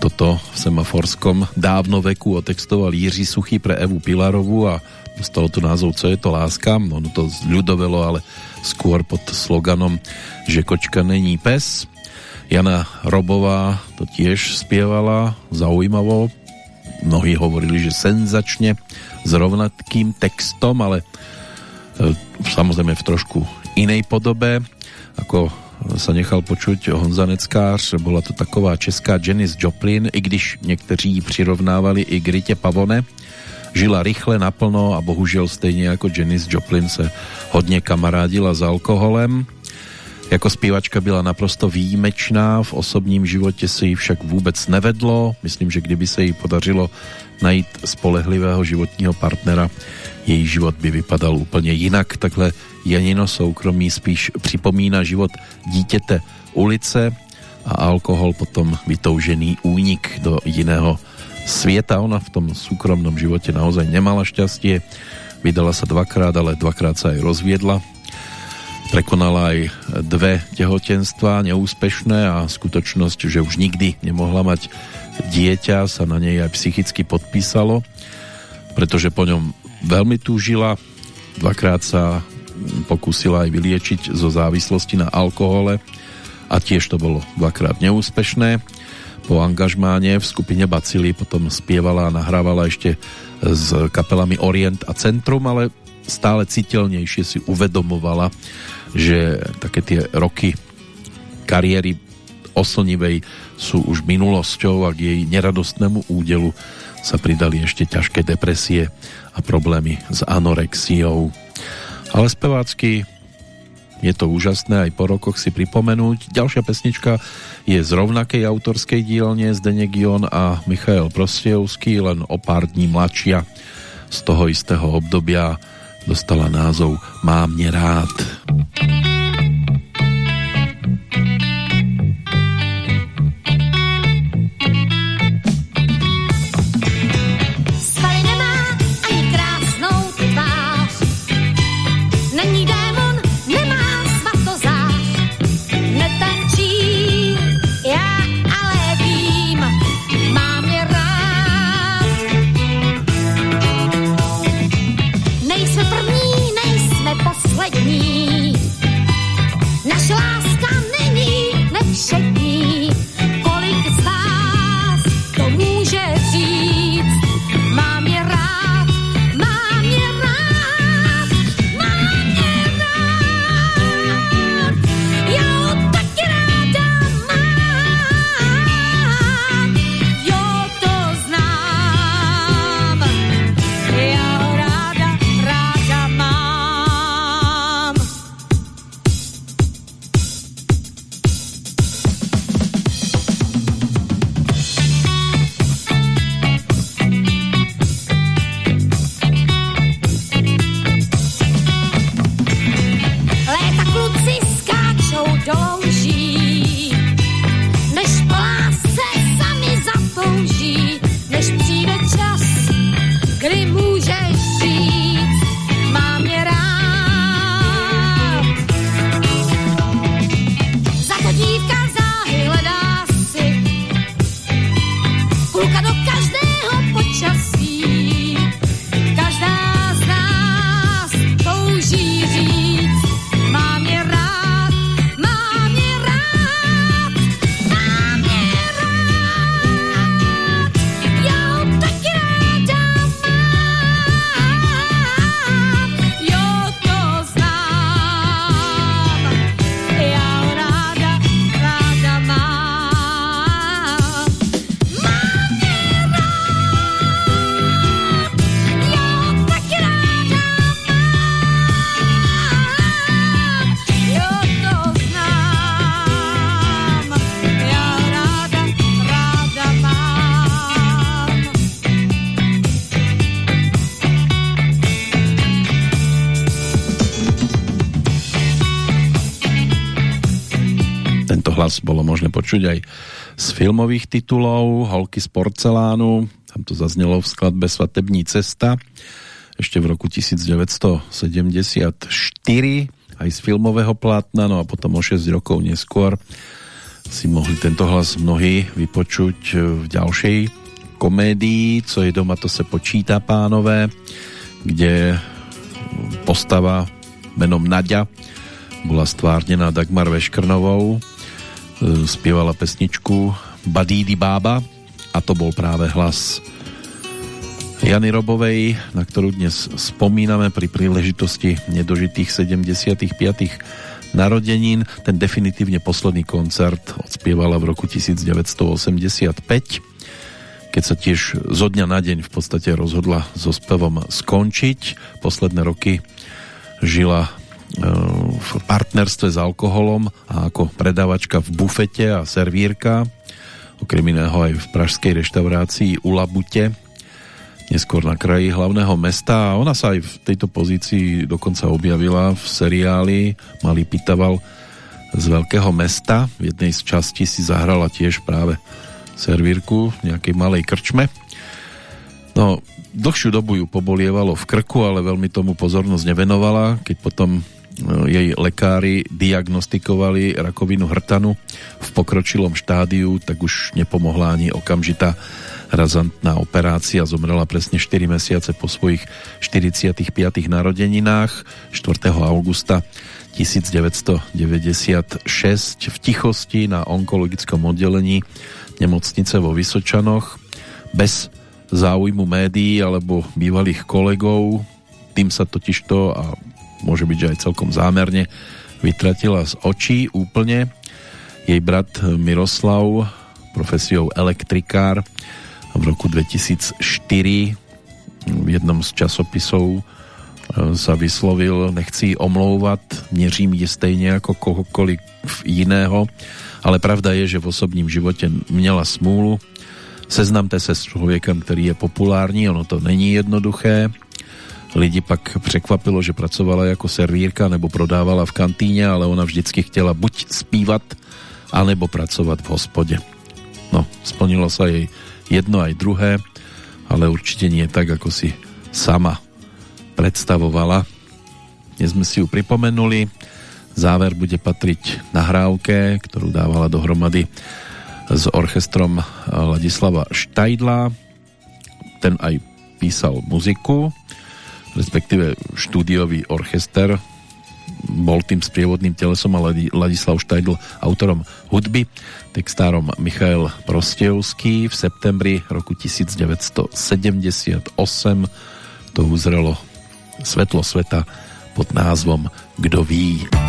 toto v semaforskom dávno veku otextoval Jiří Suchý pre Evu Pilarovu a dostalo tu názov Co je to láska? Ono to zľudovelo, ale skôr pod sloganom Že kočka není pes Jana Robová to tiež spievala zaujímavo. Mnohí hovorili, že senzačne s rovnakým textom, ale e, samozrejme v trošku inej podobe, ako sa nechal počuť Honza Neckář, bola to taková česká Janis Joplin, i když někteří ji přirovnávali i k Ritě Pavone. Žila rychle, naplno a bohužel stejně jako Janis Joplin se hodně kamarádila s alkoholem jako zpívačka byla naprosto výjimečná, v osobním životě se jí však vůbec nevedlo. Myslím, že kdyby se jí podařilo najít spolehlivého životního partnera, její život by vypadal úplně jinak. Takhle Janino soukromí spíš připomíná život dítěte ulice a alkohol potom vytoužený únik do jiného svieta. Ona v tom súkromnom živote naozaj nemala šťastie. Vydala sa dvakrát, ale dvakrát sa aj rozviedla. Prekonala aj dve tehotenstva neúspešné a skutočnosť, že už nikdy nemohla mať dieťa, sa na nej aj psychicky podpísalo, pretože po ňom veľmi túžila. Dvakrát sa pokúsila aj vyliečiť zo závislosti na alkohole a tiež to bolo dvakrát neúspešné po angažmáne v skupine Bacily potom spievala a nahrávala ešte s kapelami Orient a Centrum, ale stále citeľnejšie si uvedomovala, že také tie roky kariéry oslnivej sú už minulosťou a k jej neradostnému údelu sa pridali ešte ťažké depresie a problémy s anorexiou. Ale spevácky je to úžasné aj po rokoch si pripomenúť. Ďalšia pesnička je z rovnakej autorskej dielne Zdeněk Gion a Michael Prostievský, len o pár dní mladšia z toho istého obdobia dostala názov Mám mě rád. Počuť aj z filmových titulov, Holky z porcelánu, tam to zaznelo v skladbe Svatební cesta, ešte v roku 1974, aj z filmového plátna, no a potom o 6 rokov neskôr si mohli tento hlas mnohí vypočuť v ďalšej komédii, co je doma, to se počítá, pánové, kde postava menom Nadia bola stvárnená Dagmar Veškrnovou, spievala pesničku Badídy Bába a to bol práve hlas Jany Robovej, na ktorú dnes spomíname pri príležitosti nedožitých 75. narodenín. Ten definitívne posledný koncert odspievala v roku 1985, keď sa tiež zo dňa na deň v podstate rozhodla so spevom skončiť. Posledné roky žila v partnerstve s alkoholom a ako predávačka v bufete a servírka, okrem iného aj v pražskej reštaurácii u Labute, neskôr na kraji hlavného mesta a ona sa aj v tejto pozícii dokonca objavila v seriáli Malý pitaval z veľkého mesta. V jednej z časti si zahrala tiež práve servírku v nejakej malej krčme. No, dlhšiu dobu ju pobolievalo v krku, ale veľmi tomu pozornosť nevenovala, keď potom jej lekári diagnostikovali rakovinu hrtanu v pokročilom štádiu, tak už nepomohla ani okamžitá razantná operácia. Zomrela presne 4 mesiace po svojich 45. narodeninách 4. augusta 1996 v tichosti na onkologickom oddelení nemocnice vo Vysočanoch bez záujmu médií alebo bývalých kolegov. Tým sa totižto a môže byť, že aj celkom zámerne, vytratila z očí úplne. Jej brat Miroslav, profesiou elektrikár, v roku 2004 v jednom z časopisov e, sa vyslovil, nechci omlouvat, měřím ji stejně jako kohokoliv jiného, ale pravda je, že v osobním životě měla smůlu. Seznamte se s člověkem, který je populární, ono to není jednoduché, Lidi pak překvapilo, že pracovala jako servírka nebo prodávala v kantíně, ale ona vždycky chtěla buď zpívat, anebo pracovat v hospode. No, splnilo sa jej jedno aj druhé, ale určite nie tak, ako si sama predstavovala. Dnes sme si ju pripomenuli. Záver bude patriť nahrávke, ktorú dávala dohromady s orchestrom Ladislava Štajdla. Ten aj písal muziku respektíve štúdiový orchester bol tým sprievodným telesom a Ladislav Štajdl autorom hudby, textárom Michael Prostevský v septembri roku 1978 to uzrelo svetlo sveta pod názvom Kdo ví. Kdo ví,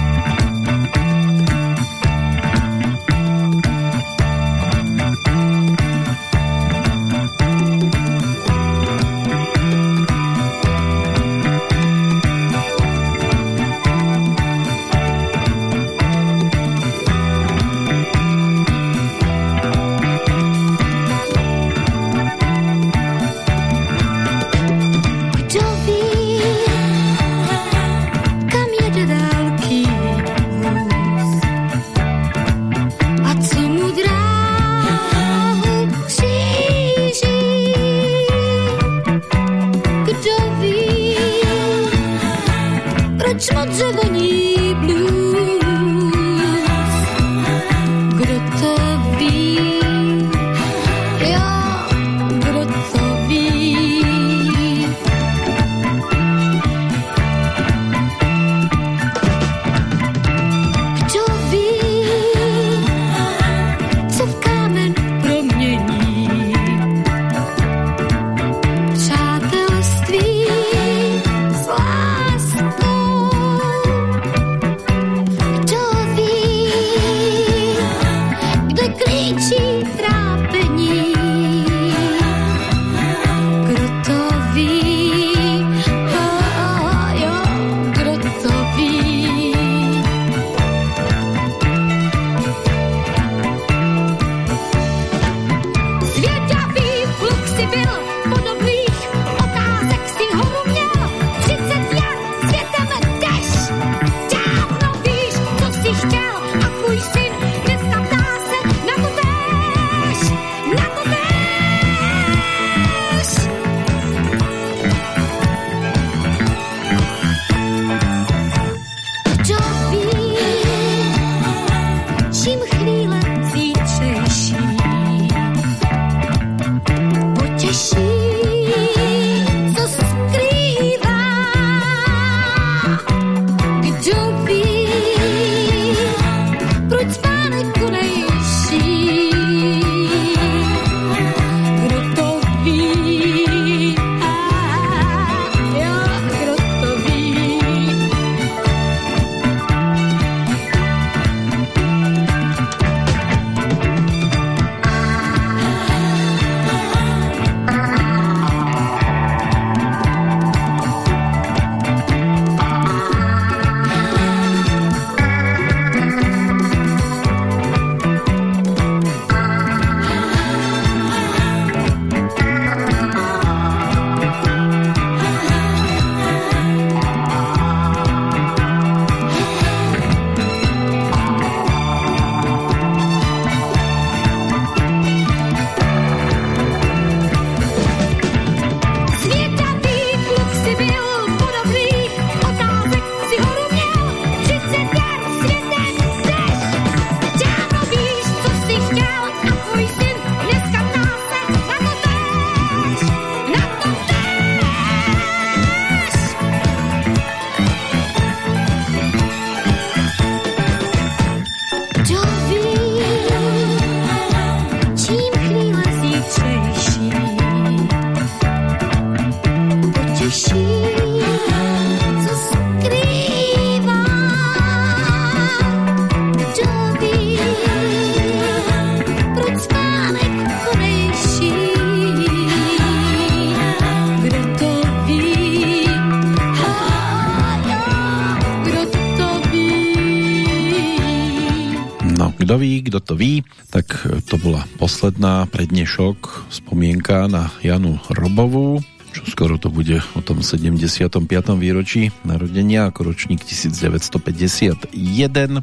posledná prednešok spomienka na Janu Robovú, čo skoro to bude o tom 75. výročí narodenia ako ročník 1951. 4.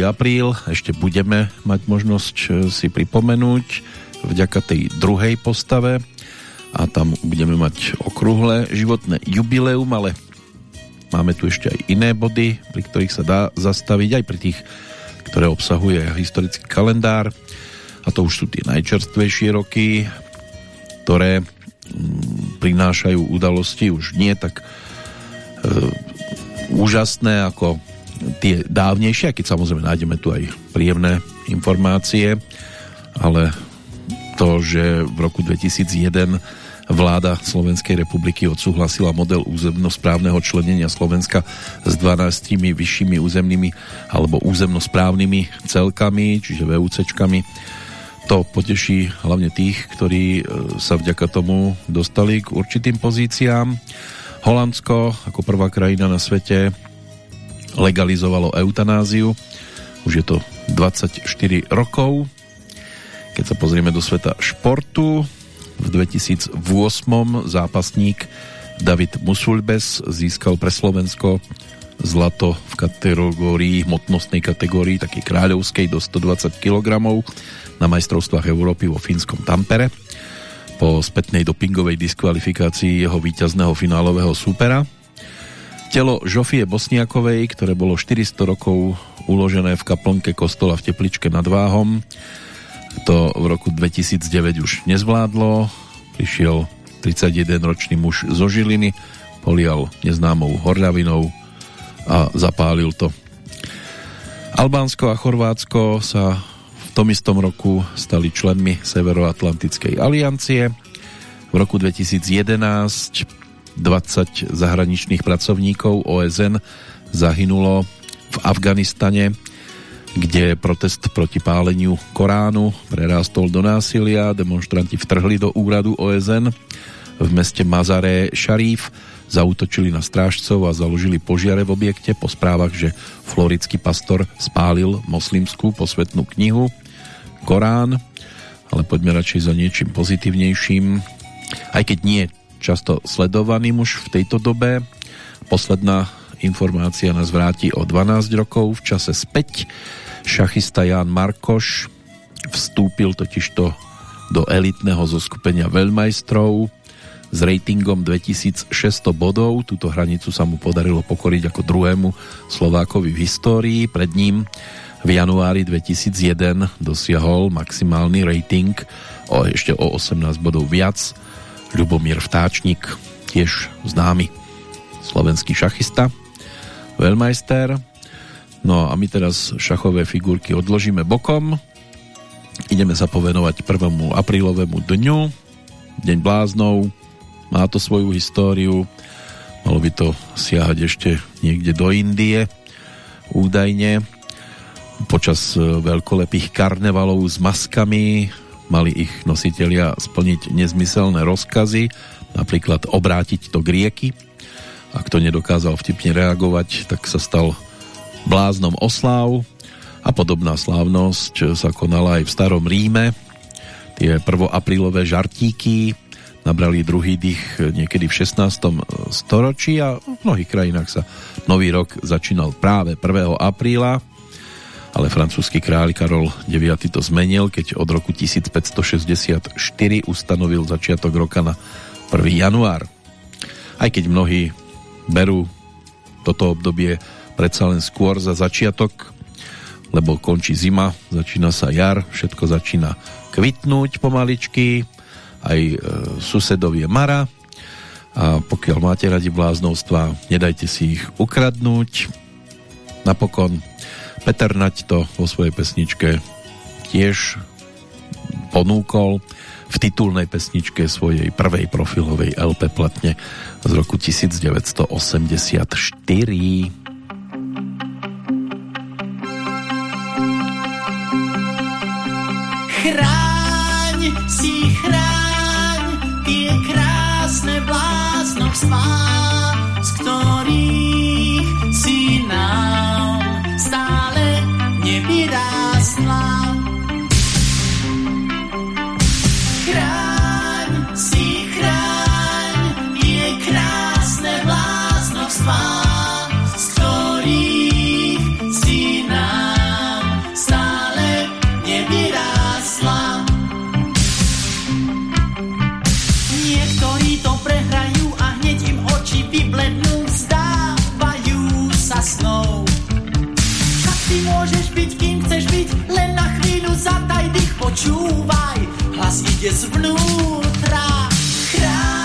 apríl ešte budeme mať možnosť eh, si pripomenúť vďaka tej druhej postave a tam budeme mať okrúhle životné jubileum, ale máme tu ešte aj iné body, pri ktorých sa dá zastaviť, aj pri tých ktoré obsahuje historický kalendár a to už sú tie najčerstvejšie roky, ktoré mm, prinášajú udalosti už nie tak e, úžasné ako tie dávnejšie, keď samozrejme nájdeme tu aj príjemné informácie, ale to, že v roku 2001 vláda Slovenskej republiky odsúhlasila model územnosprávneho členenia Slovenska s 12 vyššími územnými alebo územnosprávnymi celkami, čiže VUCčkami. To poteší hlavne tých, ktorí e, sa vďaka tomu dostali k určitým pozíciám. Holandsko ako prvá krajina na svete legalizovalo eutanáziu. Už je to 24 rokov. Keď sa pozrieme do sveta športu, v 2008 zápasník David Musulbes získal pre Slovensko zlato v kategórii, hmotnostnej kategórii, takej kráľovskej do 120 kg na majstrovstvách Európy vo fínskom Tampere po spätnej dopingovej diskvalifikácii jeho víťazného finálového súpera. Telo Žofie Bosniakovej, ktoré bolo 400 rokov uložené v kaplnke kostola v Tepličke nad Váhom, to v roku 2009 už nezvládlo. Prišiel 31-ročný muž zo Žiliny, polial neznámou horľavinou a zapálil to. Albánsko a Chorvátsko sa v tom istom roku stali členmi Severoatlantickej aliancie. V roku 2011 20 zahraničných pracovníkov OSN zahynulo v Afganistane kde protest proti páleniu Koránu prerástol do násilia. Demonstranti vtrhli do úradu OSN v meste Mazaré Šaríf, zautočili na strážcov a založili požiare v objekte po správach, že florický pastor spálil moslimskú posvetnú knihu Korán, ale poďme radšej za niečím pozitívnejším, aj keď nie často sledovaným už v tejto dobe. Posledná informácia nás vráti o 12 rokov v čase späť Šachista Jan Markoš vstúpil totižto do elitného zoskupenia veľmajstrov s ratingom 2600 bodov. Túto hranicu sa mu podarilo pokoriť ako druhému Slovákovi v histórii. Pred ním v januári 2001 dosiahol maximálny rating o ešte o 18 bodov viac. Ľubomír Vtáčnik, tiež známy slovenský šachista, veľmajster. No a my teraz šachové figurky odložíme bokom. Ideme sa povenovať 1. aprílovému dňu. Deň bláznov. Má to svoju históriu. Malo by to siahať ešte niekde do Indie. Údajne. Počas e, veľkolepých karnevalov s maskami mali ich nositelia splniť nezmyselné rozkazy, napríklad obrátiť to k rieky. Ak to nedokázal vtipne reagovať, tak sa stal bláznom osláv a podobná slávnosť sa konala aj v starom Ríme. Tie prvoaprílové žartíky nabrali druhý dých niekedy v 16. storočí a v mnohých krajinách sa nový rok začínal práve 1. apríla, ale francúzsky kráľ Karol IX to zmenil, keď od roku 1564 ustanovil začiatok roka na 1. január. Aj keď mnohí berú toto obdobie predsa len skôr za začiatok, lebo končí zima, začína sa jar, všetko začína kvitnúť pomaličky, aj e, susedov je Mara a pokiaľ máte radi bláznovstva, nedajte si ich ukradnúť. Napokon Peter Nať to vo svojej pesničke tiež ponúkol v titulnej pesničke svojej prvej profilovej LP platne z roku 1984. Chráň bláznovstvá, z ktorých počúvaj, hlas ide zvnútra. Chráň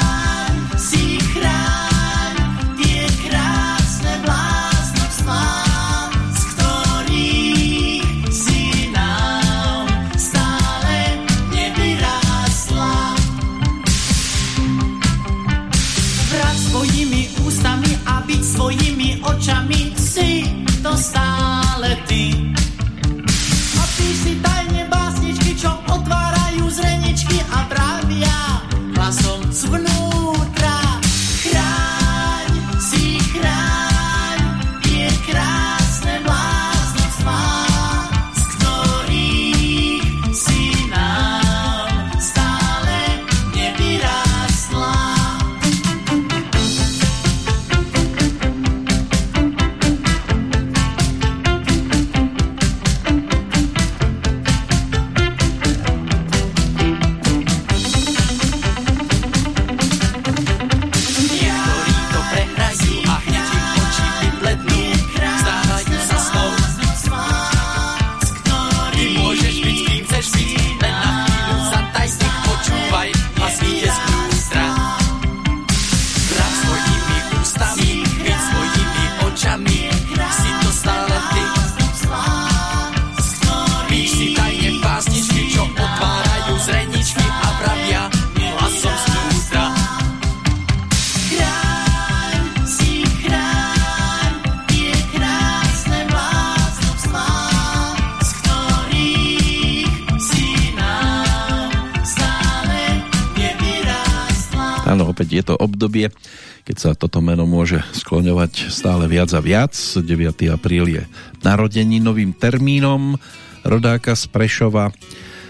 Áno, opäť je to obdobie, keď sa toto meno môže skloňovať stále viac a viac. 9. apríl je narodeninovým termínom rodáka z Prešova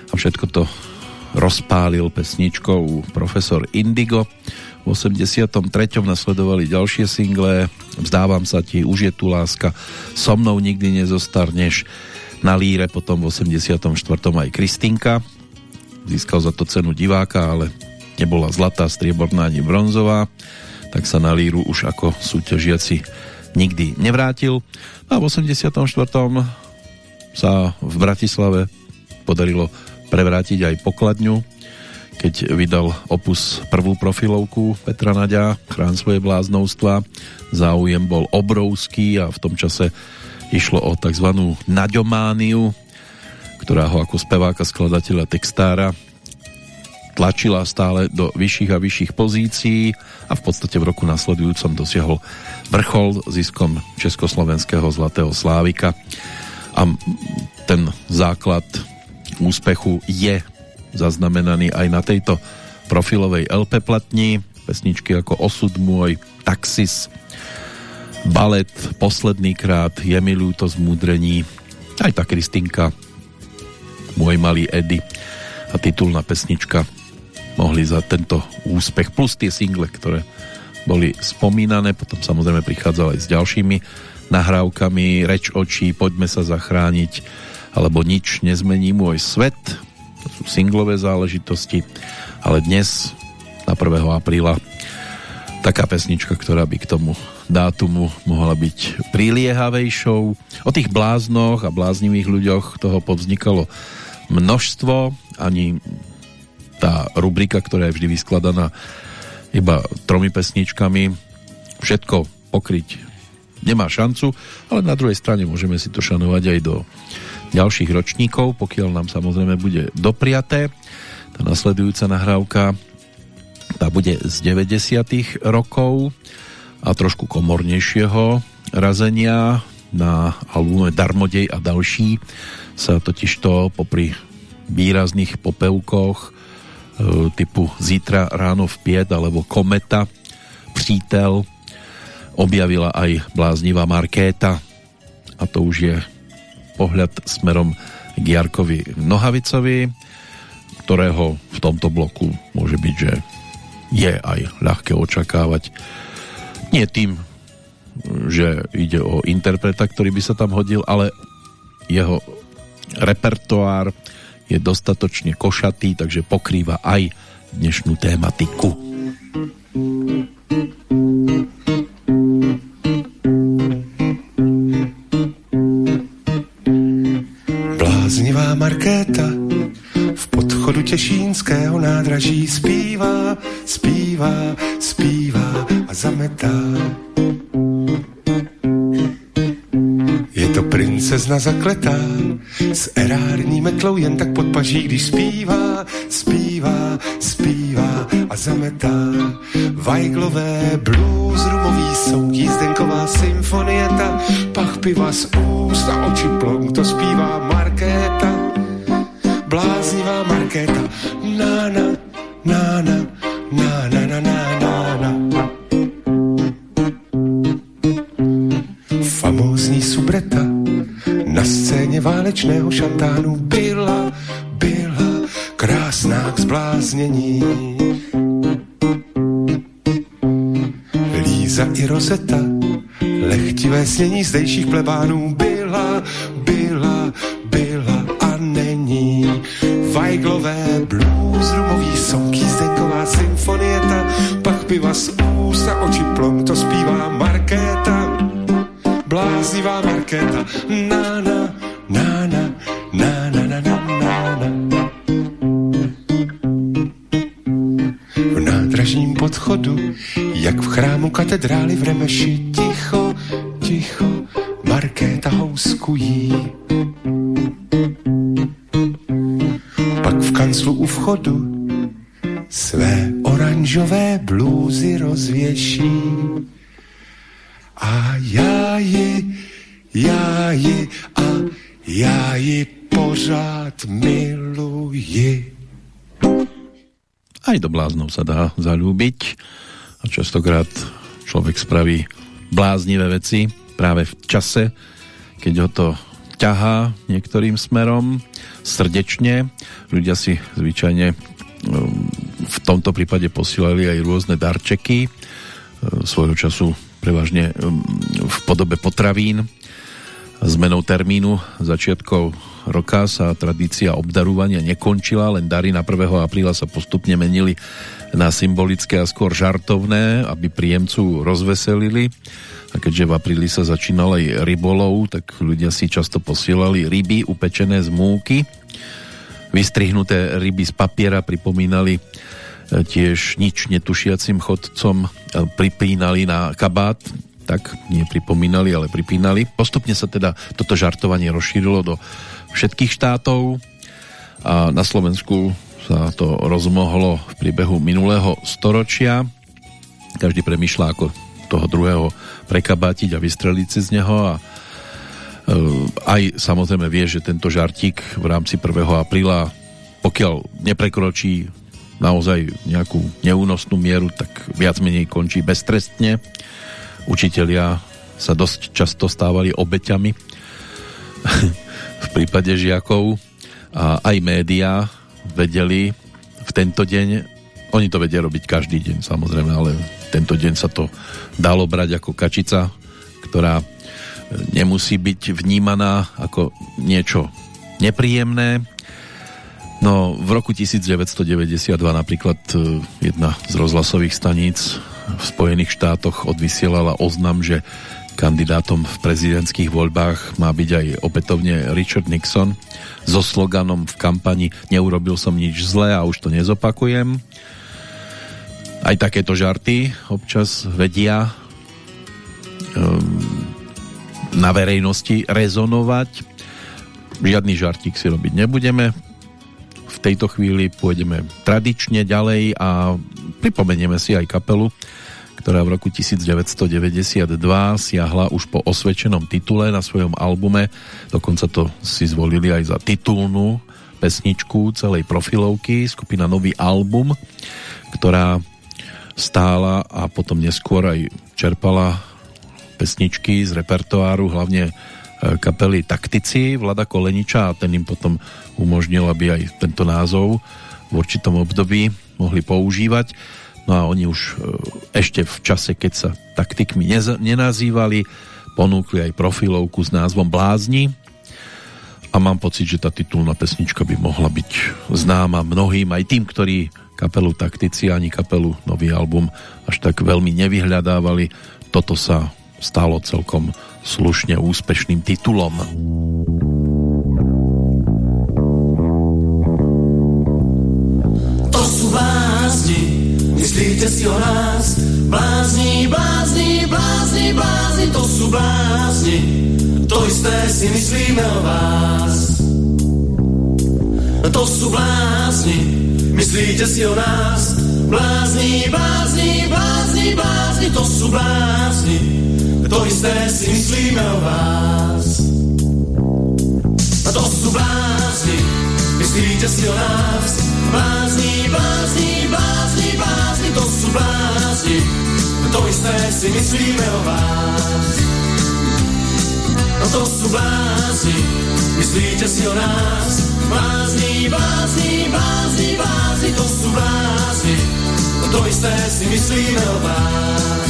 a všetko to rozpálil pesničkou profesor Indigo. V 83. nasledovali ďalšie single Vzdávam sa ti, Už je tu láska, So mnou nikdy nezostarneš, na líre potom v 84. aj Kristinka. Získal za to cenu diváka, ale nebola zlatá, strieborná ani bronzová, tak sa na líru už ako súťažiaci nikdy nevrátil. A v 84. sa v Bratislave podarilo prevrátiť aj pokladňu, keď vydal opus prvú profilovku Petra Naďa, Chrán svoje bláznovstva. Záujem bol obrovský a v tom čase išlo o tzv. Naďomániu, ktorá ho ako speváka, skladateľa, textára tlačila stále do vyšších a vyšších pozícií a v podstate v roku nasledujúcom dosiahol vrchol ziskom Československého Zlatého Slávika. A ten základ úspechu je zaznamenaný aj na tejto profilovej LP platni. Pesničky ako Osud môj, Taxis balet Posledný krát, Je mi ľúto zmúdrení aj tá Kristinka Môj malý Eddie a titulná pesnička mohli za tento úspech plus tie single, ktoré boli spomínané, potom samozrejme prichádzal aj s ďalšími nahrávkami Reč očí, Poďme sa zachrániť alebo Nič nezmení môj svet to sú singlové záležitosti ale dnes na 1. apríla taká pesnička, ktorá by k tomu dátumu mohla byť priliehavejšou. O tých bláznoch a bláznivých ľuďoch toho povznikalo množstvo, ani tá rubrika, ktorá je vždy vyskladaná iba tromi pesničkami, všetko pokryť nemá šancu, ale na druhej strane môžeme si to šanovať aj do ďalších ročníkov, pokiaľ nám samozrejme bude dopriaté. Tá nasledujúca nahrávka tá bude z 90. rokov a trošku komornejšieho razenia na albume Darmodej a další sa totižto popri výrazných popevkoch typu Zítra ráno v 5 alebo Kometa Přítel objavila aj bláznivá Markéta a to už je pohľad smerom k Jarkovi Nohavicovi ktorého v tomto bloku môže byť, že je aj ľahké očakávať. Nie tým, že ide o interpreta, ktorý by sa tam hodil, ale jeho repertoár je dostatočne košatý, takže pokrýva aj dnešnú tématiku. Bláznivá Markéta v podchodu Těšínského nádraží zpívá, zpívá, zpívá a zametá. Princezna zakletá, s erární metlou jen tak pod paží, když zpívá, zpívá, zpívá a zametá. Vajglové blues, rumový soud, jízdenková symfonieta, pach piva z úst a oči plong, to zpívá Markéta, bláznivá Markéta, nána, nána, nána, nána. Famózní subreta na scéně válečného šantánu byla, byla krásná k zbláznění. Líza i Roseta, lechtivé snění zdejších plebánů byla, byla, byla a není. Vajglové blues, rumový song, jízdenková symfonieta, pach piva z úst a oči plom, to zpívá Markéta bláznivá Markéta. Na, katedrály v Remeši, ticho, ticho, Markéta houskují. Pak v kanclu u vchodu své oranžové blůzy rozvěší. A já ji, já ji a já ji pořád miluji. Aj do bláznov sa dá zalúbiť a častokrát človek spraví bláznivé veci práve v čase, keď ho to ťahá niektorým smerom srdečne. Ľudia si zvyčajne um, v tomto prípade posílali aj rôzne darčeky uh, svojho času prevažne um, v podobe potravín. Zmenou termínu začiatkov roka sa tradícia obdarúvania nekončila, len dary na 1. apríla sa postupne menili na symbolické a skôr žartovné, aby príjemcu rozveselili. A keďže v apríli sa začínal aj rybolov, tak ľudia si často posielali ryby upečené z múky. Vystrihnuté ryby z papiera pripomínali tiež nič netušiacim chodcom pripínali na kabát, tak nie pripomínali, ale pripínali. Postupne sa teda toto žartovanie rozšírilo do všetkých štátov a na Slovensku sa to rozmohlo v priebehu minulého storočia. Každý premýšľa, ako toho druhého prekabátiť a vystreliť si z neho a e, aj samozrejme vie, že tento žartík v rámci 1. apríla pokiaľ neprekročí naozaj nejakú neúnosnú mieru, tak viac menej končí beztrestne. Učitelia sa dosť často stávali obeťami v prípade žiakov a aj médiá vedeli v tento deň, oni to vedia robiť každý deň samozrejme, ale tento deň sa to dalo brať ako kačica, ktorá nemusí byť vnímaná ako niečo nepríjemné, No, v roku 1992 napríklad e, jedna z rozhlasových staníc v Spojených štátoch odvysielala oznam, že kandidátom v prezidentských voľbách má byť aj opätovne Richard Nixon so sloganom v kampani Neurobil som nič zlé a už to nezopakujem. Aj takéto žarty občas vedia um, na verejnosti rezonovať. Žiadny žartík si robiť nebudeme, tejto chvíli pôjdeme tradične ďalej a pripomenieme si aj kapelu, ktorá v roku 1992 siahla už po osvedčenom titule na svojom albume, dokonca to si zvolili aj za titulnú pesničku celej profilovky, skupina Nový album, ktorá stála a potom neskôr aj čerpala pesničky z repertoáru, hlavne e, kapely Taktici Vlada Koleniča a ten im potom umožnil, aby aj tento názov v určitom období mohli používať. No a oni už e, ešte v čase, keď sa taktikmi nenazývali, ponúkli aj profilovku s názvom Blázni a mám pocit, že tá titulná pesnička by mohla byť známa mnohým, aj tým, ktorí kapelu Taktici ani kapelu Nový album až tak veľmi nevyhľadávali. Toto sa stalo celkom slušne úspešným titulom. Si o nás? Blázni, blázni, blázni, blázni, to sú blázni, to isté si myslíme o vás. To sú blázni, myslíte si o nás? Blázni, blázni, blázni, blázni, to sú blázni, to isté si myslíme o vás. To sú blázni, myslíte si o nás? Blázni, blázni, blázni, blázni, to sú blázni, to isté si myslíme o vás. No to sú blázni, myslíte si o nás? Blázni, blázni, blázni, blázni, to sú blázni, to isté si myslíme o vás.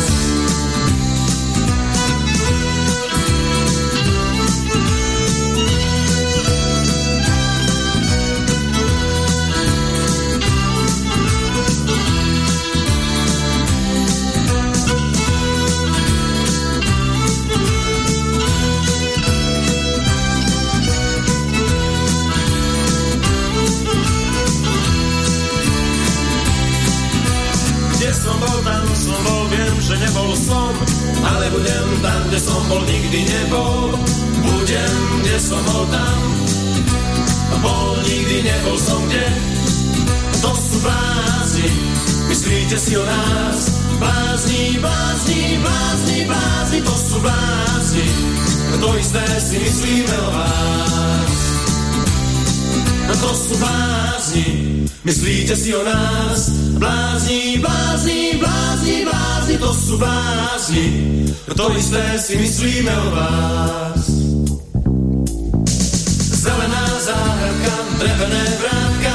Myslíte si o nás? Blázni, blázni, blázni, blázni, to sú blázni, to isté si myslíme o vás. To sú blázni, myslíte si o nás? Blázni, blázni, blázni, blázni, to sú blázni, to isté si myslíme o vás. Zelená záhradka, drevené vrátka,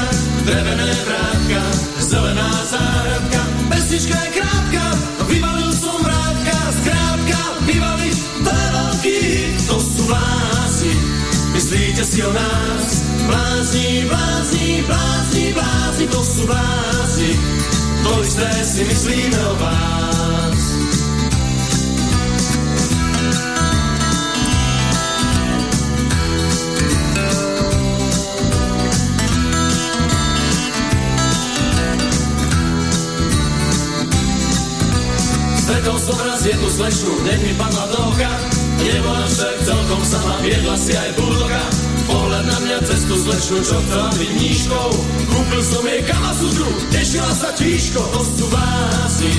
drevené vrátka, pesnička je krátka, vyvalil som vrátka, zkrátka, vyvaliť, to je veľký to sú blázni, myslíte si o nás? Blázni, blázni, blázni, blázni, to sú blázni, to isté si myslíme o vás. Stretol som raz jednu slečnu, hneď mi padla do oka, nebola však celkom sama, viedla si aj buldoga. Pohľad na mňa cestu slečnu, čo chcela byť mníškou. Kúpil som jej kamasudru, tešila sa tíško, to sú blázni.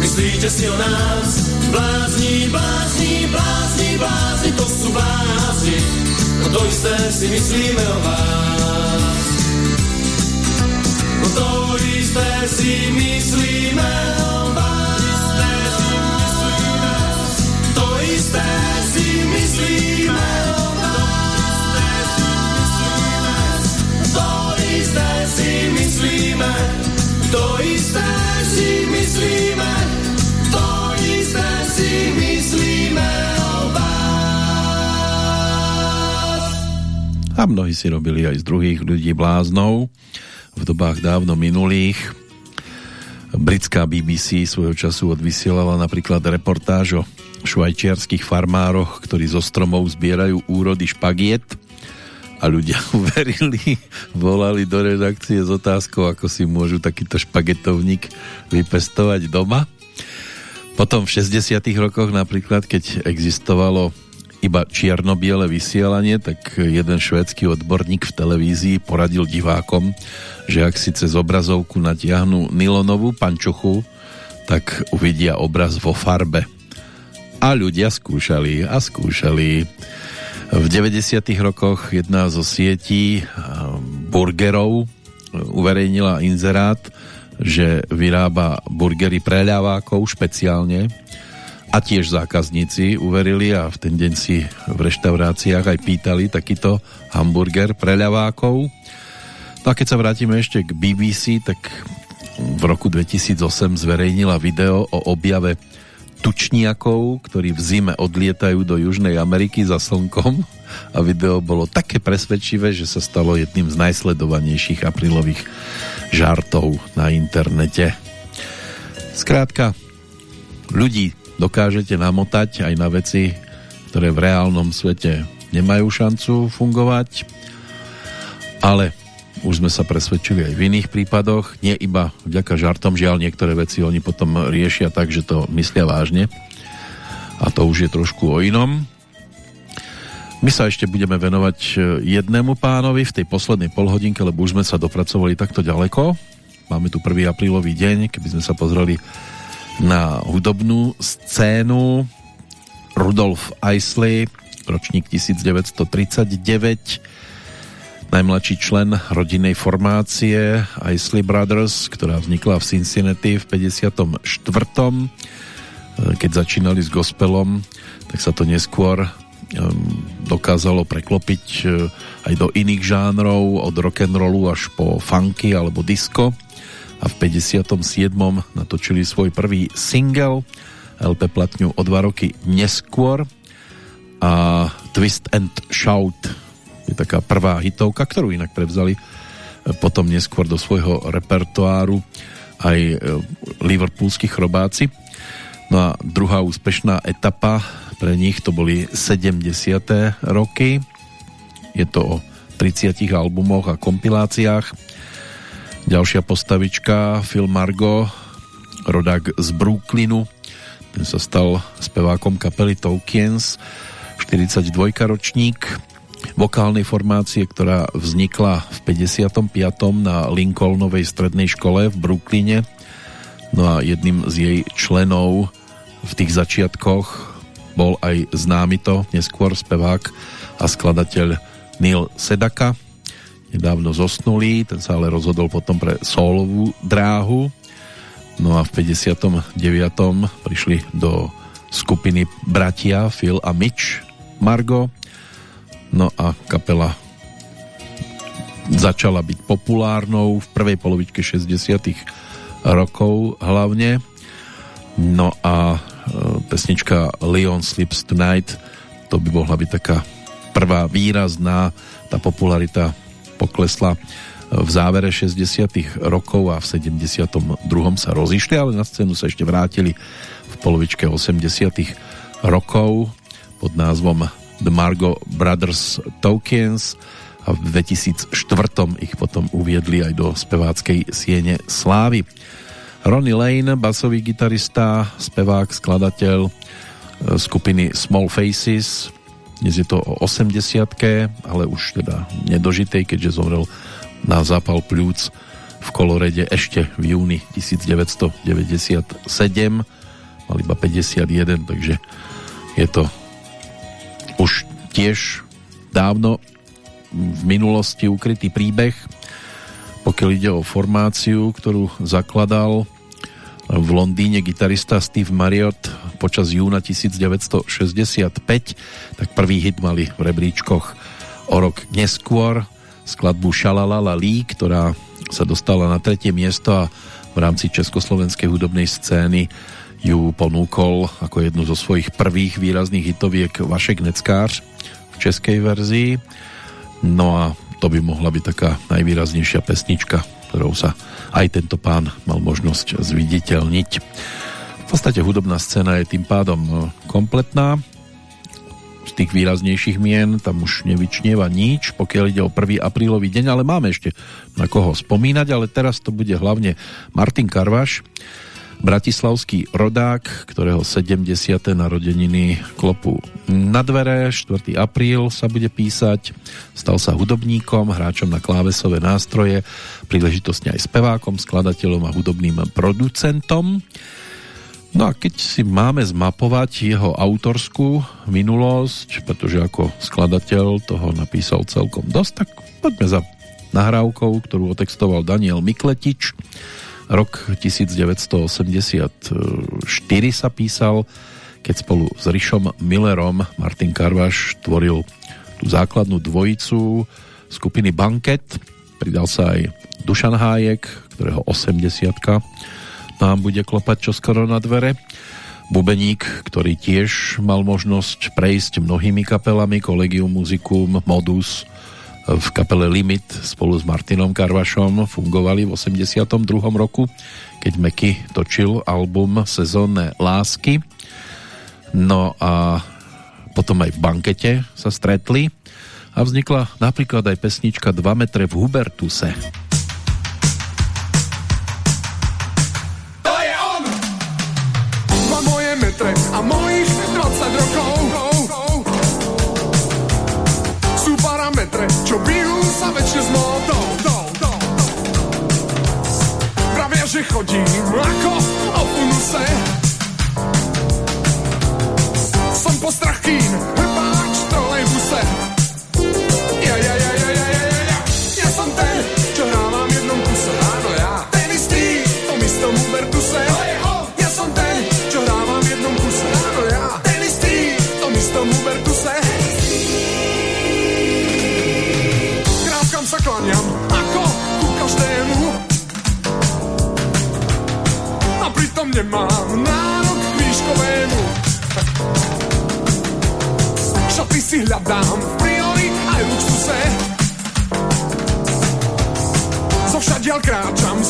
Myslíte si o nás? Blázni, blázni, blázni, blázni, to sú blázni. No to isté si myslíme o vás. No to isté si myslíme o vás. To isté si myslíme, to isté si myslíme, to isté si myslíme. A mnohí si robili aj z druhých ľudí bláznou v dobách dávno minulých. Britská BBC svojho času odvysielala napríklad reportáž o švajčiarských farmároch, ktorí zo stromov zbierajú úrody špagiet a ľudia uverili, volali do redakcie s otázkou, ako si môžu takýto špagetovník vypestovať doma. Potom v 60 rokoch napríklad, keď existovalo iba čierno-biele vysielanie, tak jeden švédsky odborník v televízii poradil divákom, že ak si cez obrazovku natiahnu nylonovú pančuchu, tak uvidia obraz vo farbe. A ľudia skúšali a skúšali. V 90. rokoch jedna zo sietí burgerov uverejnila inzerát, že vyrába burgery preľavákov špeciálne a tiež zákazníci uverili a v ten deň si v reštauráciách aj pýtali takýto hamburger preľavákov. No a keď sa vrátime ešte k BBC, tak v roku 2008 zverejnila video o objave tučniakov, ktorí v zime odlietajú do Južnej Ameriky za slnkom a video bolo také presvedčivé, že sa stalo jedným z najsledovanejších aprílových žartov na internete. Skrátka, ľudí dokážete namotať aj na veci, ktoré v reálnom svete nemajú šancu fungovať, ale už sme sa presvedčili aj v iných prípadoch, nie iba vďaka žartom, žiaľ niektoré veci oni potom riešia tak, že to myslia vážne a to už je trošku o inom. My sa ešte budeme venovať e, jednému pánovi v tej poslednej polhodinke, lebo už sme sa dopracovali takto ďaleko. Máme tu 1. aprílový deň, keby sme sa pozreli na hudobnú scénu. Rudolf Eisley, ročník 1939, najmladší člen rodinnej formácie Isley Brothers, ktorá vznikla v Cincinnati v 54. Keď začínali s gospelom, tak sa to neskôr dokázalo preklopiť e, aj do iných žánrov, od rock'n'rollu až po funky alebo disco a v 57. natočili svoj prvý single LP platňu o dva roky neskôr a Twist and Shout je taká prvá hitovka, ktorú inak prevzali e, potom neskôr do svojho repertoáru aj e, liverpoolskí chrobáci. No a druhá úspešná etapa pre nich to boli 70. roky. Je to o 30 albumoch a kompiláciách. Ďalšia postavička, Phil Margo, rodák z Brooklynu. Ten sa stal spevákom kapely Tolkiens, 42 ročník vokálnej formácie, ktorá vznikla v 55. na Lincolnovej strednej škole v Brooklyne. No a jedným z jej členov v tých začiatkoch bol aj známy to neskôr spevák a skladateľ Neil Sedaka, nedávno zosnulý, ten sa ale rozhodol potom pre solovú dráhu. No a v 59. prišli do skupiny bratia Phil a Mitch Margo. No a kapela začala byť populárnou v prvej polovičke 60 rokov hlavne. No a Eh, pesnička Leon Sleeps Tonight to by mohla byť taká prvá výrazná tá popularita poklesla v závere 60 rokov a v 72. sa rozišli, ale na scénu sa ešte vrátili v polovičke 80 rokov pod názvom The Margo Brothers Tokens a v 2004 ich potom uviedli aj do speváckej siene Slávy. Ronnie Lane, basový gitarista, spevák, skladateľ e, skupiny Small Faces. Dnes je to o 80 ale už teda nedožitej, keďže zomrel na zápal pľúc v Kolorede ešte v júni 1997. Mal iba 51, takže je to už tiež dávno v minulosti ukrytý príbeh, pokiaľ ide o formáciu, ktorú zakladal v Londýne gitarista Steve Marriott počas júna 1965, tak prvý hit mali v rebríčkoch o rok neskôr skladbu Shalalala Lee, ktorá sa dostala na tretie miesto a v rámci československej hudobnej scény ju ponúkol ako jednu zo svojich prvých výrazných hitoviek Vašek Neckář v českej verzii. No a to by mohla byť taká najvýraznejšia pesnička, ktorou sa aj tento pán mal možnosť zviditeľniť. V podstate hudobná scéna je tým pádom e, kompletná. Z tých výraznejších mien tam už nevyčnieva nič, pokiaľ ide o 1. aprílový deň, ale máme ešte na koho spomínať, ale teraz to bude hlavne Martin Karvaš, bratislavský rodák, ktorého 70. narodeniny klopu na dvere, 4. apríl sa bude písať, stal sa hudobníkom, hráčom na klávesové nástroje, príležitostne aj spevákom, skladateľom a hudobným producentom. No a keď si máme zmapovať jeho autorskú minulosť, pretože ako skladateľ toho napísal celkom dosť, tak poďme za nahrávkou, ktorú otextoval Daniel Mikletič, Rok 1984 sa písal, keď spolu s Rišom Millerom Martin Karvaš tvoril tú základnú dvojicu skupiny Banket. Pridal sa aj Dušan Hájek, ktorého 80 nám bude klopať čoskoro na dvere. Bubeník, ktorý tiež mal možnosť prejsť mnohými kapelami, Collegium Musicum, Modus, v kapele Limit spolu s Martinom Karvašom fungovali v 82. roku, keď Meky točil album Sezónne lásky. No a potom aj v bankete sa stretli a vznikla napríklad aj pesnička 2 metre v Hubertuse. Metre a mojich 20 rokov sú parametre, čo bijú sa väčšie s módou. Pravia, že chodím ako o funuse. Som postrachkín, Nemám nárok výškovému. Šaty si hľadám v priori aj luxuse. Zo všadiaľ kráčam v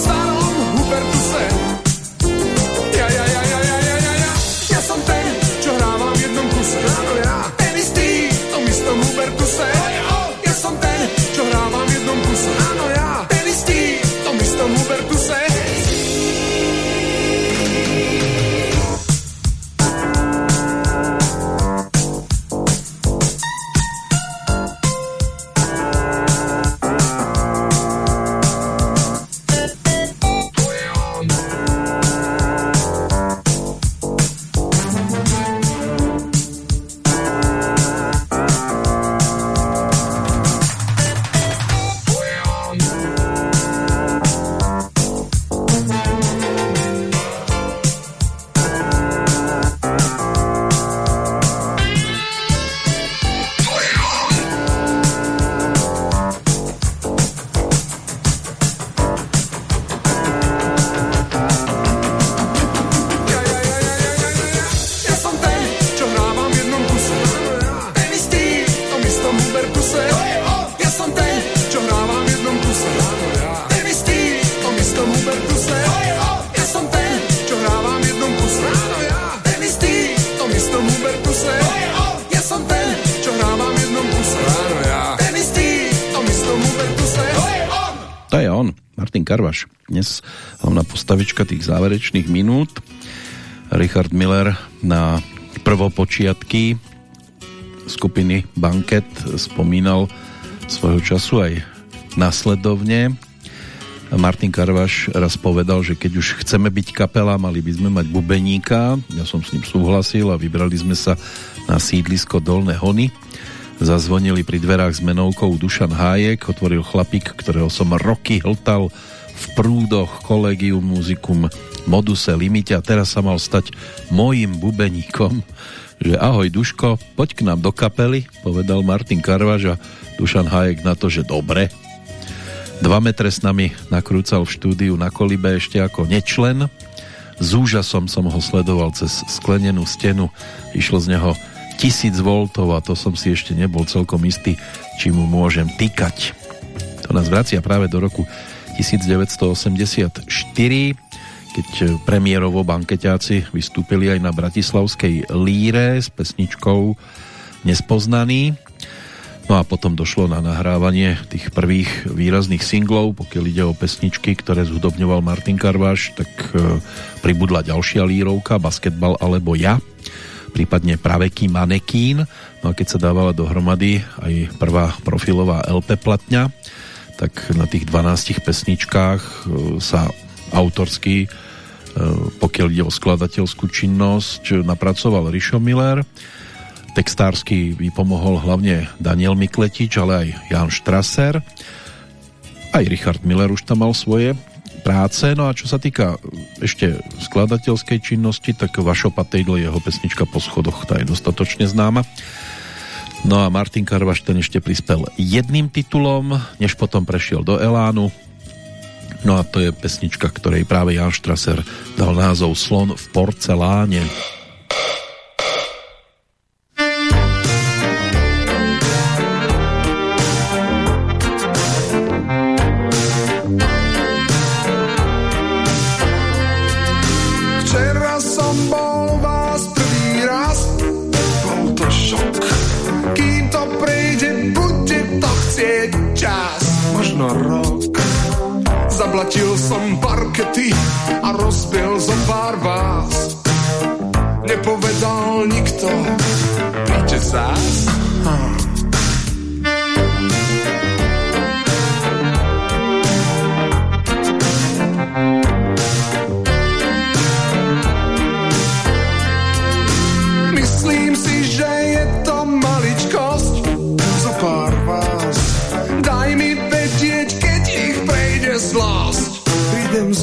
postavička tých záverečných minút. Richard Miller na prvopočiatky skupiny Banket spomínal svojho času aj nasledovne. Martin Karvaš raz povedal, že keď už chceme byť kapela, mali by sme mať bubeníka. Ja som s ním súhlasil a vybrali sme sa na sídlisko Dolné Hony. Zazvonili pri dverách s menovkou Dušan Hájek, otvoril chlapík, ktorého som roky hltal prúdoch Collegium Musicum Moduse Limite a teraz sa mal stať mojim bubeníkom že ahoj Duško, poď k nám do kapely, povedal Martin Karvaš a Dušan Hájek na to, že dobre. Dva metre s nami nakrúcal v štúdiu na kolibe ešte ako nečlen. S úžasom som ho sledoval cez sklenenú stenu. Išlo z neho tisíc voltov a to som si ešte nebol celkom istý, či mu môžem týkať. To nás vracia práve do roku 1984, keď premiérovo bankeťáci vystúpili aj na Bratislavskej líre s pesničkou Nespoznaný. No a potom došlo na nahrávanie tých prvých výrazných singlov, pokiaľ ide o pesničky, ktoré zhudobňoval Martin Karváš, tak e, pribudla ďalšia lírovka, Basketbal alebo ja, prípadne Praveký manekín. No a keď sa dávala dohromady aj prvá profilová LP platňa, tak na tých 12 pesničkách e, sa autorsky, e, pokiaľ ide o skladateľskú činnosť, napracoval Rišo Miller. Textársky by pomohol hlavne Daniel Mikletič, ale aj Jan Strasser. Aj Richard Miller už tam mal svoje práce. No a čo sa týka ešte skladateľskej činnosti, tak Vašo Patejdl, jeho pesnička po schodoch, tá je dostatočne známa. No a Martin Karvaš ten ešte prispel jedným titulom, než potom prešiel do Elánu. No a to je pesnička, ktorej práve Jan Strasser dal názov Slon v porceláne.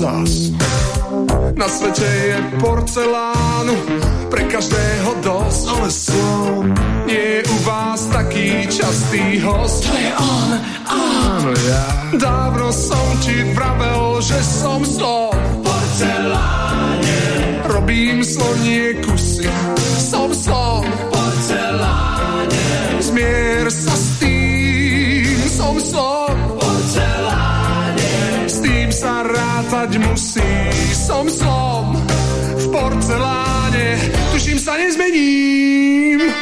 Zas. Na svete je porcelánu pre každého dosť, ale som nie je u vás taký častý host. To je on, áno ja. Dávno som ti vravel, že som slon v porceláne. Robím slonie kusy, som slon rátať musí, som slon v porceláne. Tuším sa nezmením.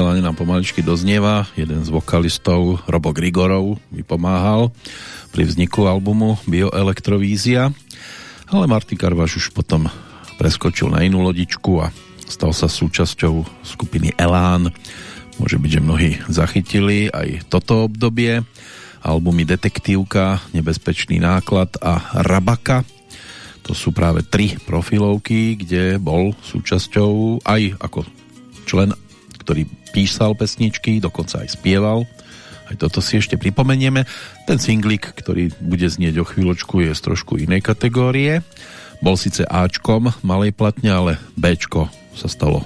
Slov v porceláne nám pomaličky doznieva. Jeden z vokalistov, Robo Grigorov, mi pomáhal pri vzniku albumu Bioelektrovízia. Ale Marty Karvaš už potom preskočil na inú lodičku a stal sa súčasťou skupiny Elán. Môže byť, že mnohí zachytili aj toto obdobie. Albumy Detektívka, Nebezpečný náklad a Rabaka. To sú práve tri profilovky, kde bol súčasťou aj ako člen, ktorý písal pesničky, dokonca aj spieval. Aj toto si ešte pripomenieme. Ten singlik, ktorý bude znieť o chvíľočku, je z trošku inej kategórie. Bol síce Ačkom malej platne, ale Bčko sa stalo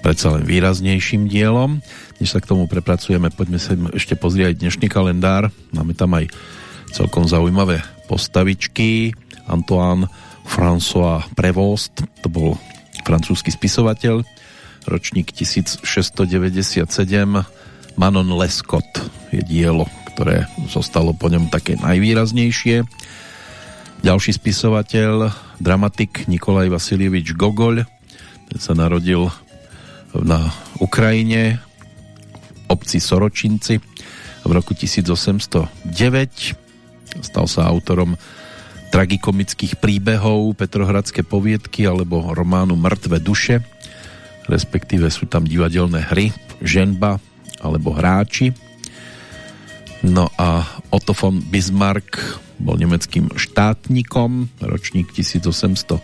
predsa len výraznejším dielom. Než sa k tomu prepracujeme, poďme sa ešte pozrieť dnešný kalendár. Máme tam aj celkom zaujímavé postavičky. Antoine François Prevost, to bol francúzsky spisovateľ, ročník 1697. Manon Lescott je dielo, ktoré zostalo po ňom také najvýraznejšie. Ďalší spisovateľ, dramatik Nikolaj Vasilievič Gogol, ten sa narodil na Ukrajine obci Soročinci v roku 1809. Stal sa autorom tragikomických príbehov, Petrohradské poviedky alebo románu Mŕtve duše, respektíve sú tam divadelné hry, ženba alebo hráči. No a Otto von Bismarck bol nemeckým štátnikom, ročník 1815,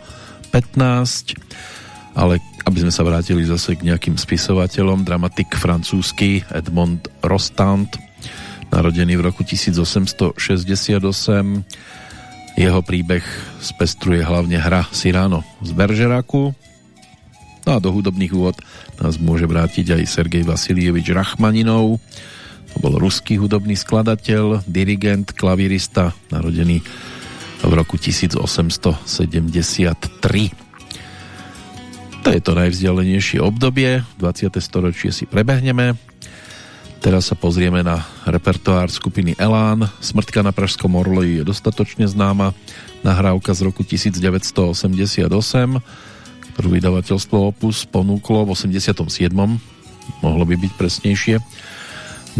ale aby sme sa vrátili zase k nejakým spisovateľom, dramatik francúzsky Edmond Rostand, narodený v roku 1868, jeho príbeh spestruje hlavne hra Cyrano z Beržeraku. No a do hudobných úvod nás môže vrátiť aj Sergej Vasilievič Rachmaninov. To bol ruský hudobný skladateľ, dirigent, klavirista, narodený v roku 1873. To je to najvzdialenejšie obdobie, 20. storočie si prebehneme. Teraz sa pozrieme na repertoár skupiny Elán. Smrtka na Pražskom Orloji je dostatočne známa. nahrávka z roku 1988, ktorú vydavateľstvo Opus ponúklo v 87. mohlo by byť presnejšie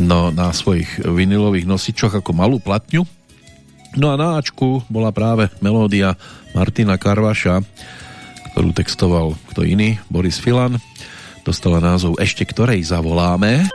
no, na svojich vinilových nosičoch ako malú platňu. No a na Ačku bola práve melódia Martina Karvaša, ktorú textoval kto iný, Boris Filan. Dostala názov Ešte ktorej zavoláme.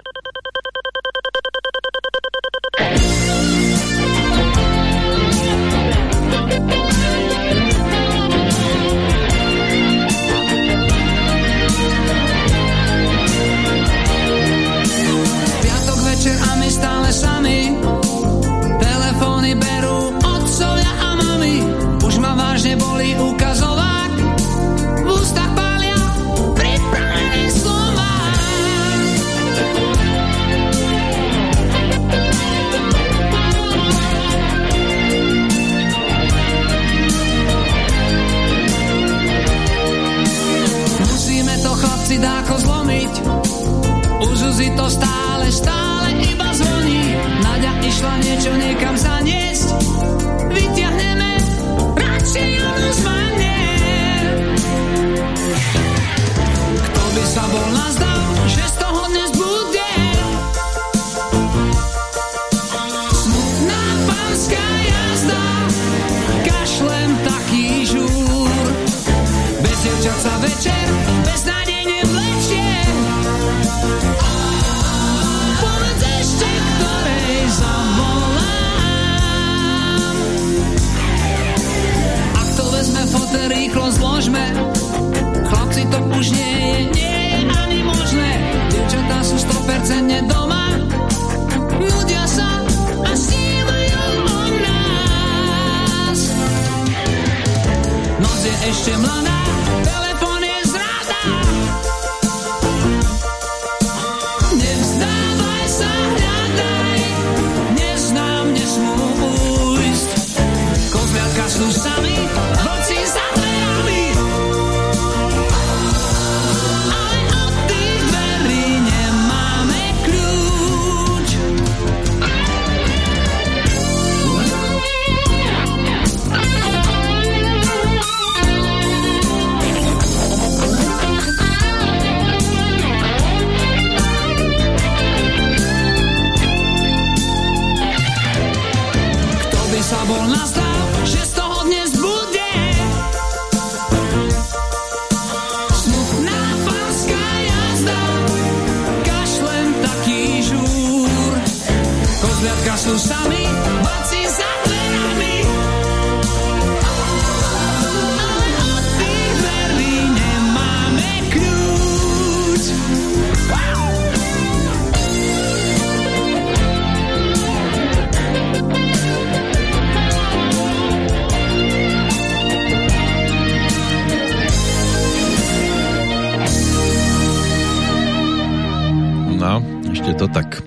No, ešte to tak.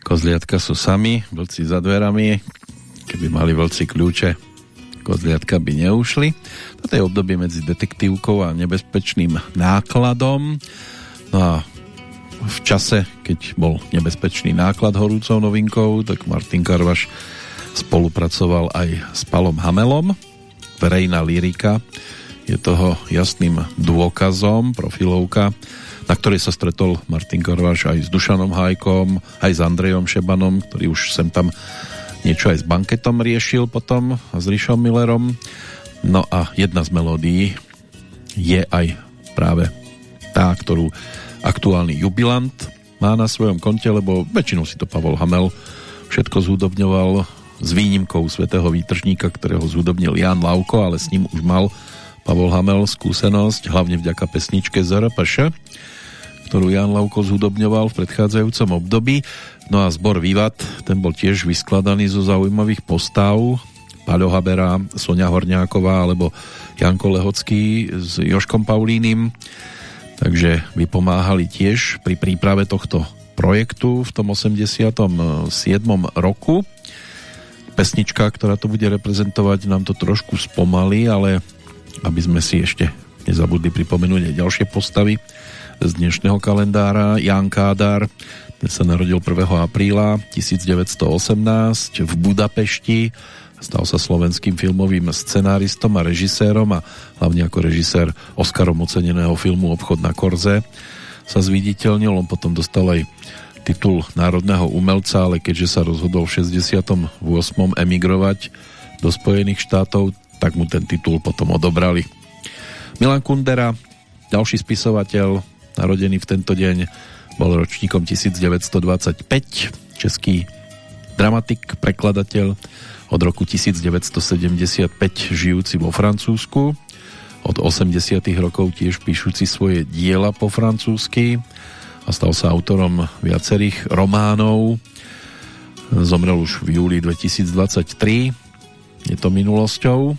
Kozliatka sú sami, vlci za dverami. Keby mali vlci kľúče, kozliatka by neušli. Toto je obdobie medzi detektívkou a nebezpečným nákladom. No a v čase, keď bol nebezpečný náklad horúcou novinkou, tak Martin Karvaš spolupracoval aj s Palom Hamelom. Verejná lyrika je toho jasným dôkazom, profilovka, na ktorej sa stretol Martin Karvaš aj s Dušanom Hajkom, aj s Andrejom Šebanom, ktorý už sem tam niečo aj s banketom riešil potom a s Rišom Millerom. No a jedna z melódií je aj práve tá, ktorú aktuálny jubilant má na svojom konte, lebo väčšinou si to Pavol Hamel všetko zúdobňoval s výnimkou Svetého výtržníka, ktorého zúdobnil Jan Lauko, ale s ním už mal Pavol Hamel skúsenosť, hlavne vďaka pesničke ZRPŠ, ktorú Jan Lauko zúdobňoval v predchádzajúcom období. No a zbor Vývat, ten bol tiež vyskladaný zo zaujímavých postav, Paľo Habera, Sonia Horňáková alebo Janko Lehocký s Joškom Paulínim. Takže vypomáhali tiež pri príprave tohto projektu v tom 87. roku. Pesnička, ktorá to bude reprezentovať, nám to trošku spomalí, ale aby sme si ešte nezabudli pripomenúť aj ďalšie postavy z dnešného kalendára. Jan Kádár, ten sa narodil 1. apríla 1918 v Budapešti Stal sa slovenským filmovým scenáristom a režisérom a hlavne ako režisér Oscarom oceneného filmu Obchod na Korze sa zviditeľnil. On potom dostal aj titul národného umelca, ale keďže sa rozhodol v 68. emigrovať do Spojených štátov, tak mu ten titul potom odobrali. Milan Kundera, ďalší spisovateľ, narodený v tento deň, bol ročníkom 1925, český dramatik, prekladateľ, od roku 1975 žijúci vo Francúzsku, od 80 rokov tiež píšuci svoje diela po francúzsky a stal sa autorom viacerých románov. Zomrel už v júli 2023, je to minulosťou.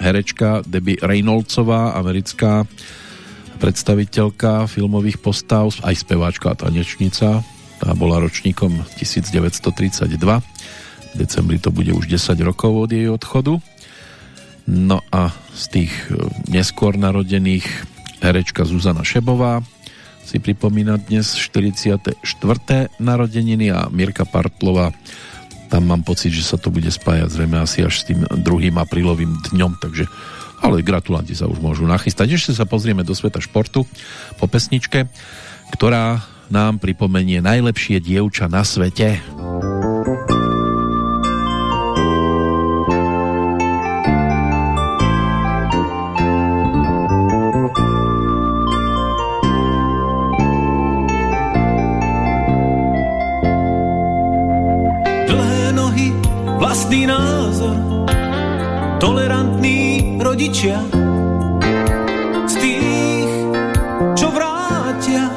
Herečka Debbie Reynoldsová, americká predstaviteľka filmových postav, aj speváčka a tanečnica, tá bola ročníkom 1932 v decembri to bude už 10 rokov od jej odchodu. No a z tých e, neskôr narodených herečka Zuzana Šebová si pripomína dnes 44. narodeniny a Mirka Partlová tam mám pocit, že sa to bude spájať zrejme asi až s tým 2. aprílovým dňom, takže ale gratulanti sa už môžu nachystať. Ešte sa pozrieme do sveta športu po pesničke, ktorá nám pripomenie najlepšie dievča na svete. vlastný názor, tolerantní rodičia, z tých, čo vrátia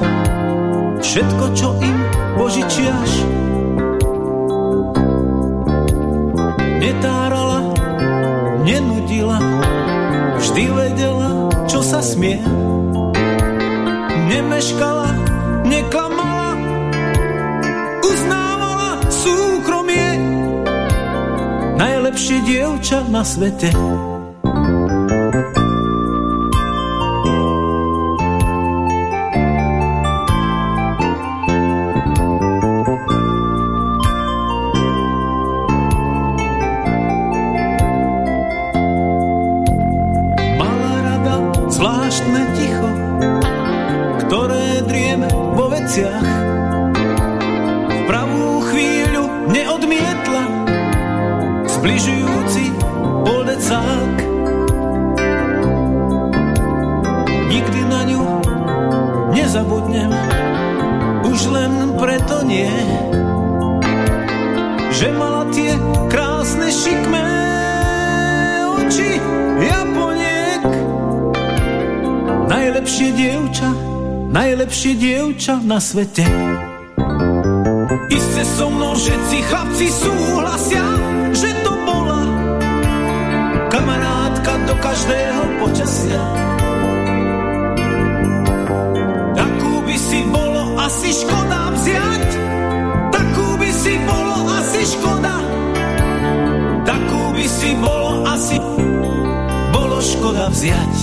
všetko, čo im požičiaš. Netárala, nenudila, vždy vedela, čo sa smie. Nemeškala, neklamala, Najlepšie dievča na svete. Najlepšie dievča na svete. Iste so mnou všetci chlapci súhlasia, že to bola kamarátka do každého počasia. Takú by si bolo asi škoda vziať, takú by si bolo asi škoda, takú by si bolo asi bolo škoda vziať.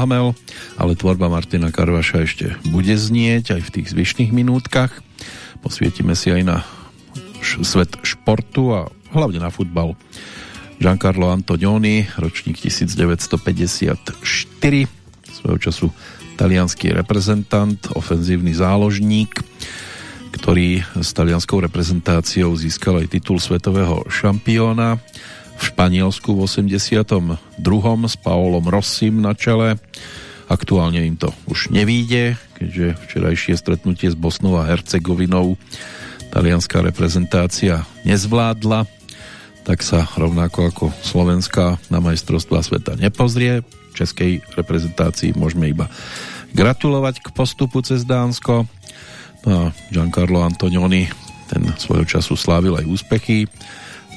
Hamel, ale tvorba Martina Karvaša ešte bude znieť aj v tých zvyšných minútkach. Posvietime si aj na svet športu a hlavne na futbal. Giancarlo Antonioni, ročník 1954, svojho času talianský reprezentant, ofenzívny záložník, ktorý s talianskou reprezentáciou získal aj titul svetového šampióna v Španielsku v 82. s Paolom Rossim na čele. Aktuálne im to už nevíde, keďže včerajšie stretnutie s Bosnou a Hercegovinou talianská reprezentácia nezvládla, tak sa rovnako ako Slovenska na majstrovstvá sveta nepozrie. Českej reprezentácii môžeme iba gratulovať k postupu cez Dánsko. No a Giancarlo Antonioni ten svojho času slávil aj úspechy.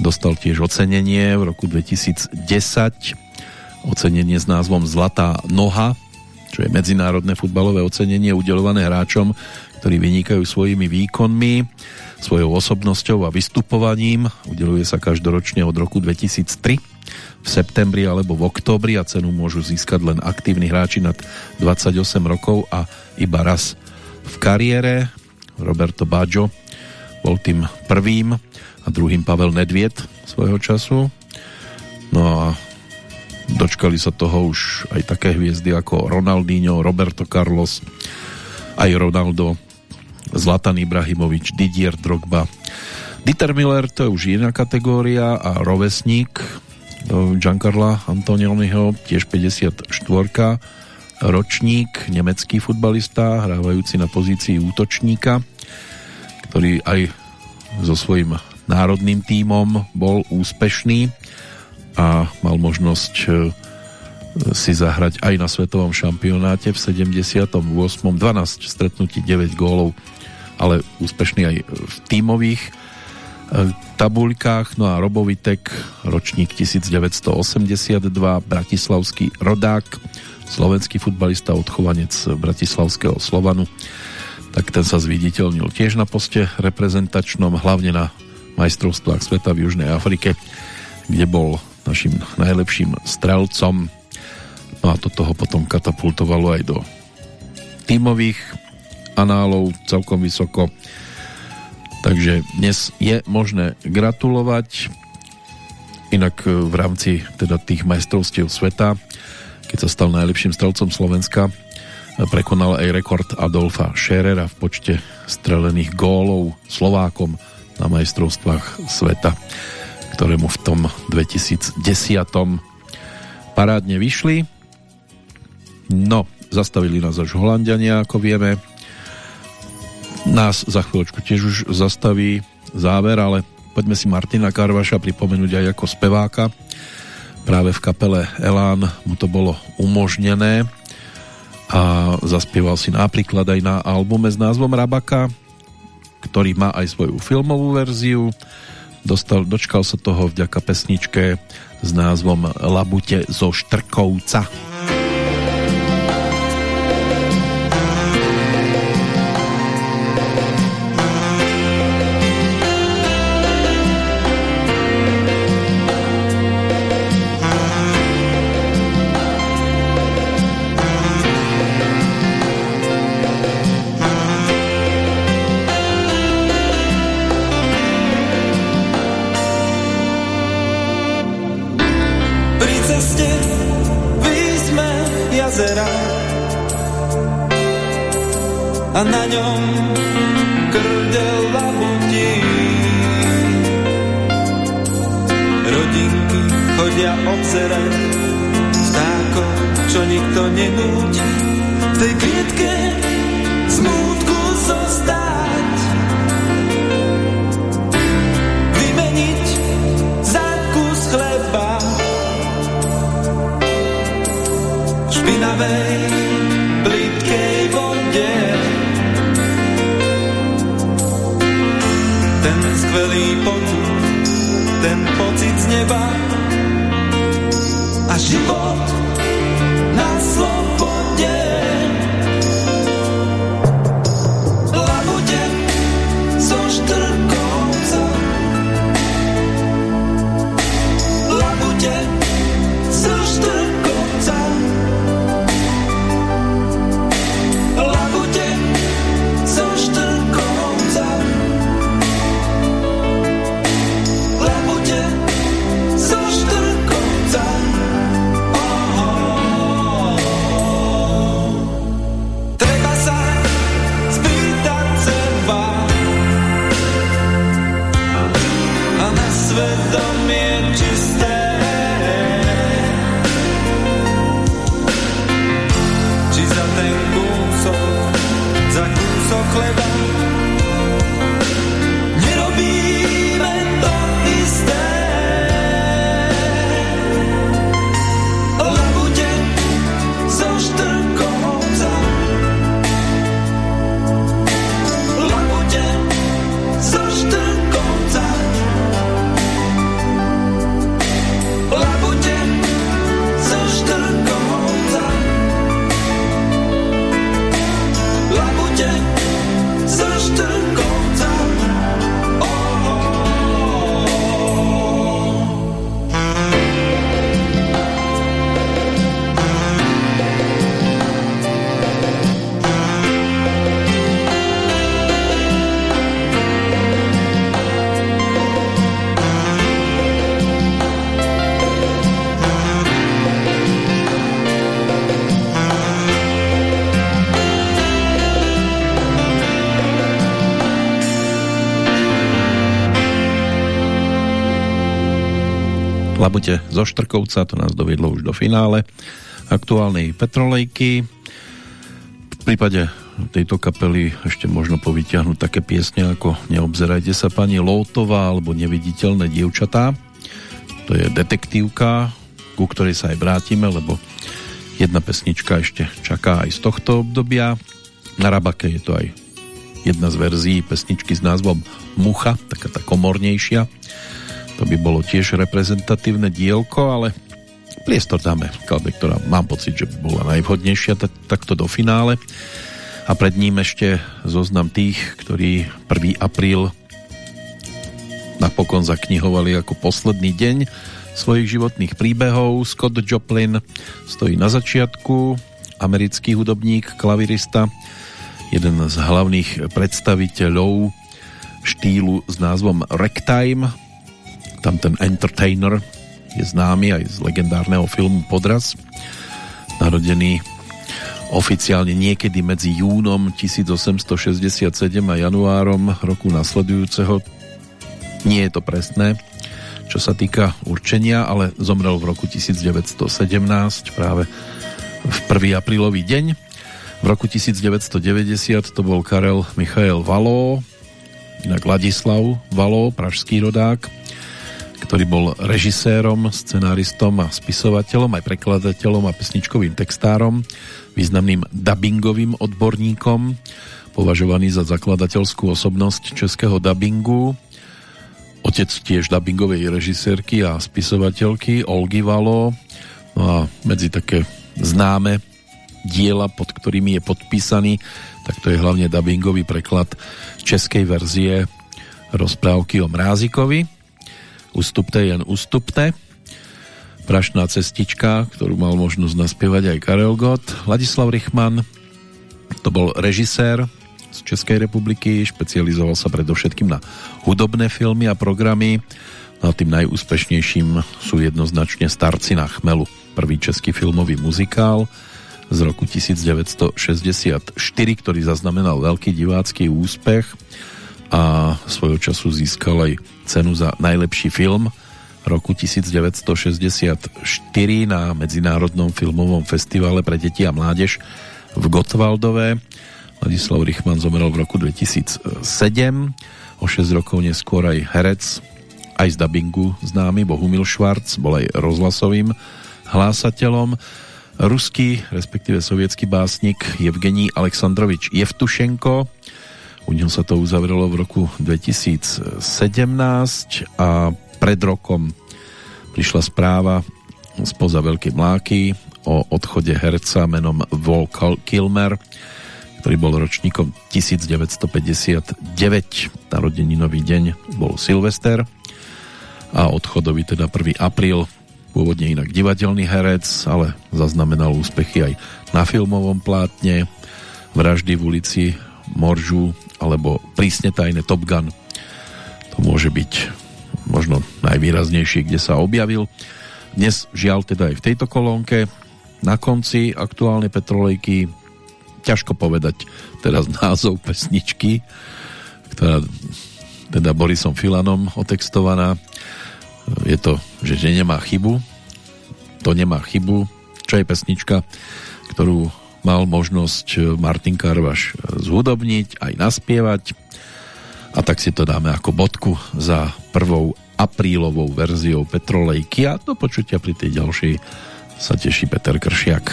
Dostal tiež ocenenie v roku 2010. Ocenenie s názvom Zlatá noha, čo je medzinárodné futbalové ocenenie udelované hráčom, ktorí vynikajú svojimi výkonmi, svojou osobnosťou a vystupovaním. Udeluje sa každoročne od roku 2003 v septembri alebo v októbri a cenu môžu získať len aktívni hráči nad 28 rokov a iba raz v kariére. Roberto Baggio bol tým prvým a druhým Pavel Nedviet svojho času. No a dočkali sa toho už aj také hviezdy ako Ronaldinho, Roberto Carlos, aj Ronaldo, Zlatan Ibrahimovič, Didier Drogba. Dieter Miller to je už iná kategória a rovesník Giancarla Antonioniho, tiež 54 ročník, nemecký futbalista, hrávajúci na pozícii útočníka, ktorý aj so svojím národným tímom bol úspešný a mal možnosť e, si zahrať aj na svetovom šampionáte v 78. 12 stretnutí 9 gólov, ale úspešný aj v tímových e, tabuľkách. No a Robovitek, ročník 1982, bratislavský rodák, slovenský futbalista, odchovanec bratislavského Slovanu, tak ten sa zviditeľnil tiež na poste reprezentačnom, hlavne na majstrovstvách sveta v Južnej Afrike, kde bol našim najlepším strelcom. No a toto ho potom katapultovalo aj do tímových análov celkom vysoko Takže dnes je možné gratulovať. Inak e, v rámci teda tých majstrovstiev sveta, keď sa stal najlepším strelcom Slovenska, e, prekonal aj rekord Adolfa Scherera v počte strelených gólov Slovákom na majstrovstvách sveta, ktorému v tom 2010 parádne vyšli. No, zastavili nás až Holandiania, ako vieme, nás za chvíľočku tiež už zastaví záver, ale poďme si Martina Karvaša pripomenúť aj ako speváka. Práve v kapele Elán mu to bolo umožnené a zaspieval si napríklad aj na albume s názvom Rabaka, ktorý má aj svoju filmovú verziu. Dostal, dočkal sa toho vďaka pesničke s názvom Labute zo Štrkovca. Zo Štrkovca, to nás doviedlo už do finále aktuálnej Petrolejky. V prípade tejto kapely ešte možno povyťahnuť také piesne ako Neobzerajte sa pani Lótová alebo Neviditeľné dievčatá. To je detektívka, ku ktorej sa aj vrátime, lebo jedna pesnička ešte čaká aj z tohto obdobia. Na Rabake je to aj jedna z verzií pesničky s názvom Mucha, taká tá komornejšia to by bolo tiež reprezentatívne dielko, ale priestor dáme kalbe, ktorá mám pocit, že by bola najvhodnejšia takto do finále. A pred ním ešte zoznam tých, ktorí 1. apríl napokon zaknihovali ako posledný deň svojich životných príbehov. Scott Joplin stojí na začiatku, americký hudobník, klavirista, jeden z hlavných predstaviteľov štýlu s názvom Ragtime, tam ten entertainer je známy aj z legendárneho filmu Podraz. Narodený oficiálne niekedy medzi júnom 1867 a januárom roku nasledujúceho. Nie je to presné, čo sa týka určenia, ale zomrel v roku 1917 práve v 1. aprílový deň. V roku 1990 to bol Karel Michael Való, inak Ladislav Való, pražský rodák, ktorý bol režisérom, scenáristom a spisovateľom, aj prekladateľom a pesničkovým textárom, významným dubbingovým odborníkom, považovaný za zakladateľskú osobnosť českého dubbingu, otec tiež dubbingovej režisérky a spisovateľky Olgy Valo, no a medzi také známe diela, pod ktorými je podpísaný, tak to je hlavne dubbingový preklad českej verzie rozprávky o Mrázikovi, Ustupte jen ustupte. Prašná cestička, ktorú mal možnosť naspievať aj Karel Gott. Ladislav Richman, to bol režisér z Českej republiky, špecializoval sa predovšetkým na hudobné filmy a programy. No a tým najúspešnejším sú jednoznačne Starci na chmelu, prvý český filmový muzikál z roku 1964, ktorý zaznamenal veľký divácky úspech a svojho času získal aj cenu za najlepší film roku 1964 na Medzinárodnom filmovom festivale pre deti a mládež v Gotwaldove. Ladislav Richman zomrel v roku 2007. O 6 rokov neskôr aj herec, aj z dubbingu známy Bohumil Švarc, bol aj rozhlasovým hlásateľom. Ruský, respektíve sovietský básnik Evgení Aleksandrovič Jevtušenko, u ňom sa to uzavrelo v roku 2017 a pred rokom prišla správa spoza Veľkej Mláky o odchode herca menom Vol Kilmer, ktorý bol ročníkom 1959. Narodeninový deň bol Silvester a odchodový teda 1. apríl pôvodne inak divadelný herec, ale zaznamenal úspechy aj na filmovom plátne Vraždy v ulici Moržu alebo prísne tajné Top Gun. To môže byť možno najvýraznejšie, kde sa objavil. Dnes žiaľ teda aj v tejto kolónke na konci aktuálne petrolejky ťažko povedať teraz názov pesničky, ktorá teda Borisom Filanom otextovaná. Je to, že nemá chybu. To nemá chybu. Čo je pesnička, ktorú mal možnosť eh, Martin Karvaš eh, zhudobniť, aj naspievať a tak si to dáme ako bodku za prvou aprílovou verziou Petrolejky a do počutia pri tej ďalšej sa teší Peter Kršiak.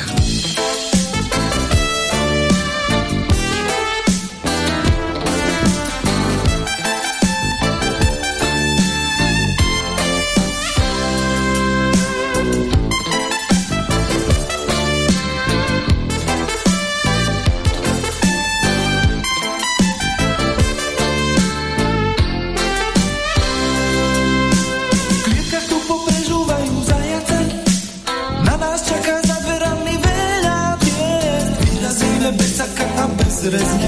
Resident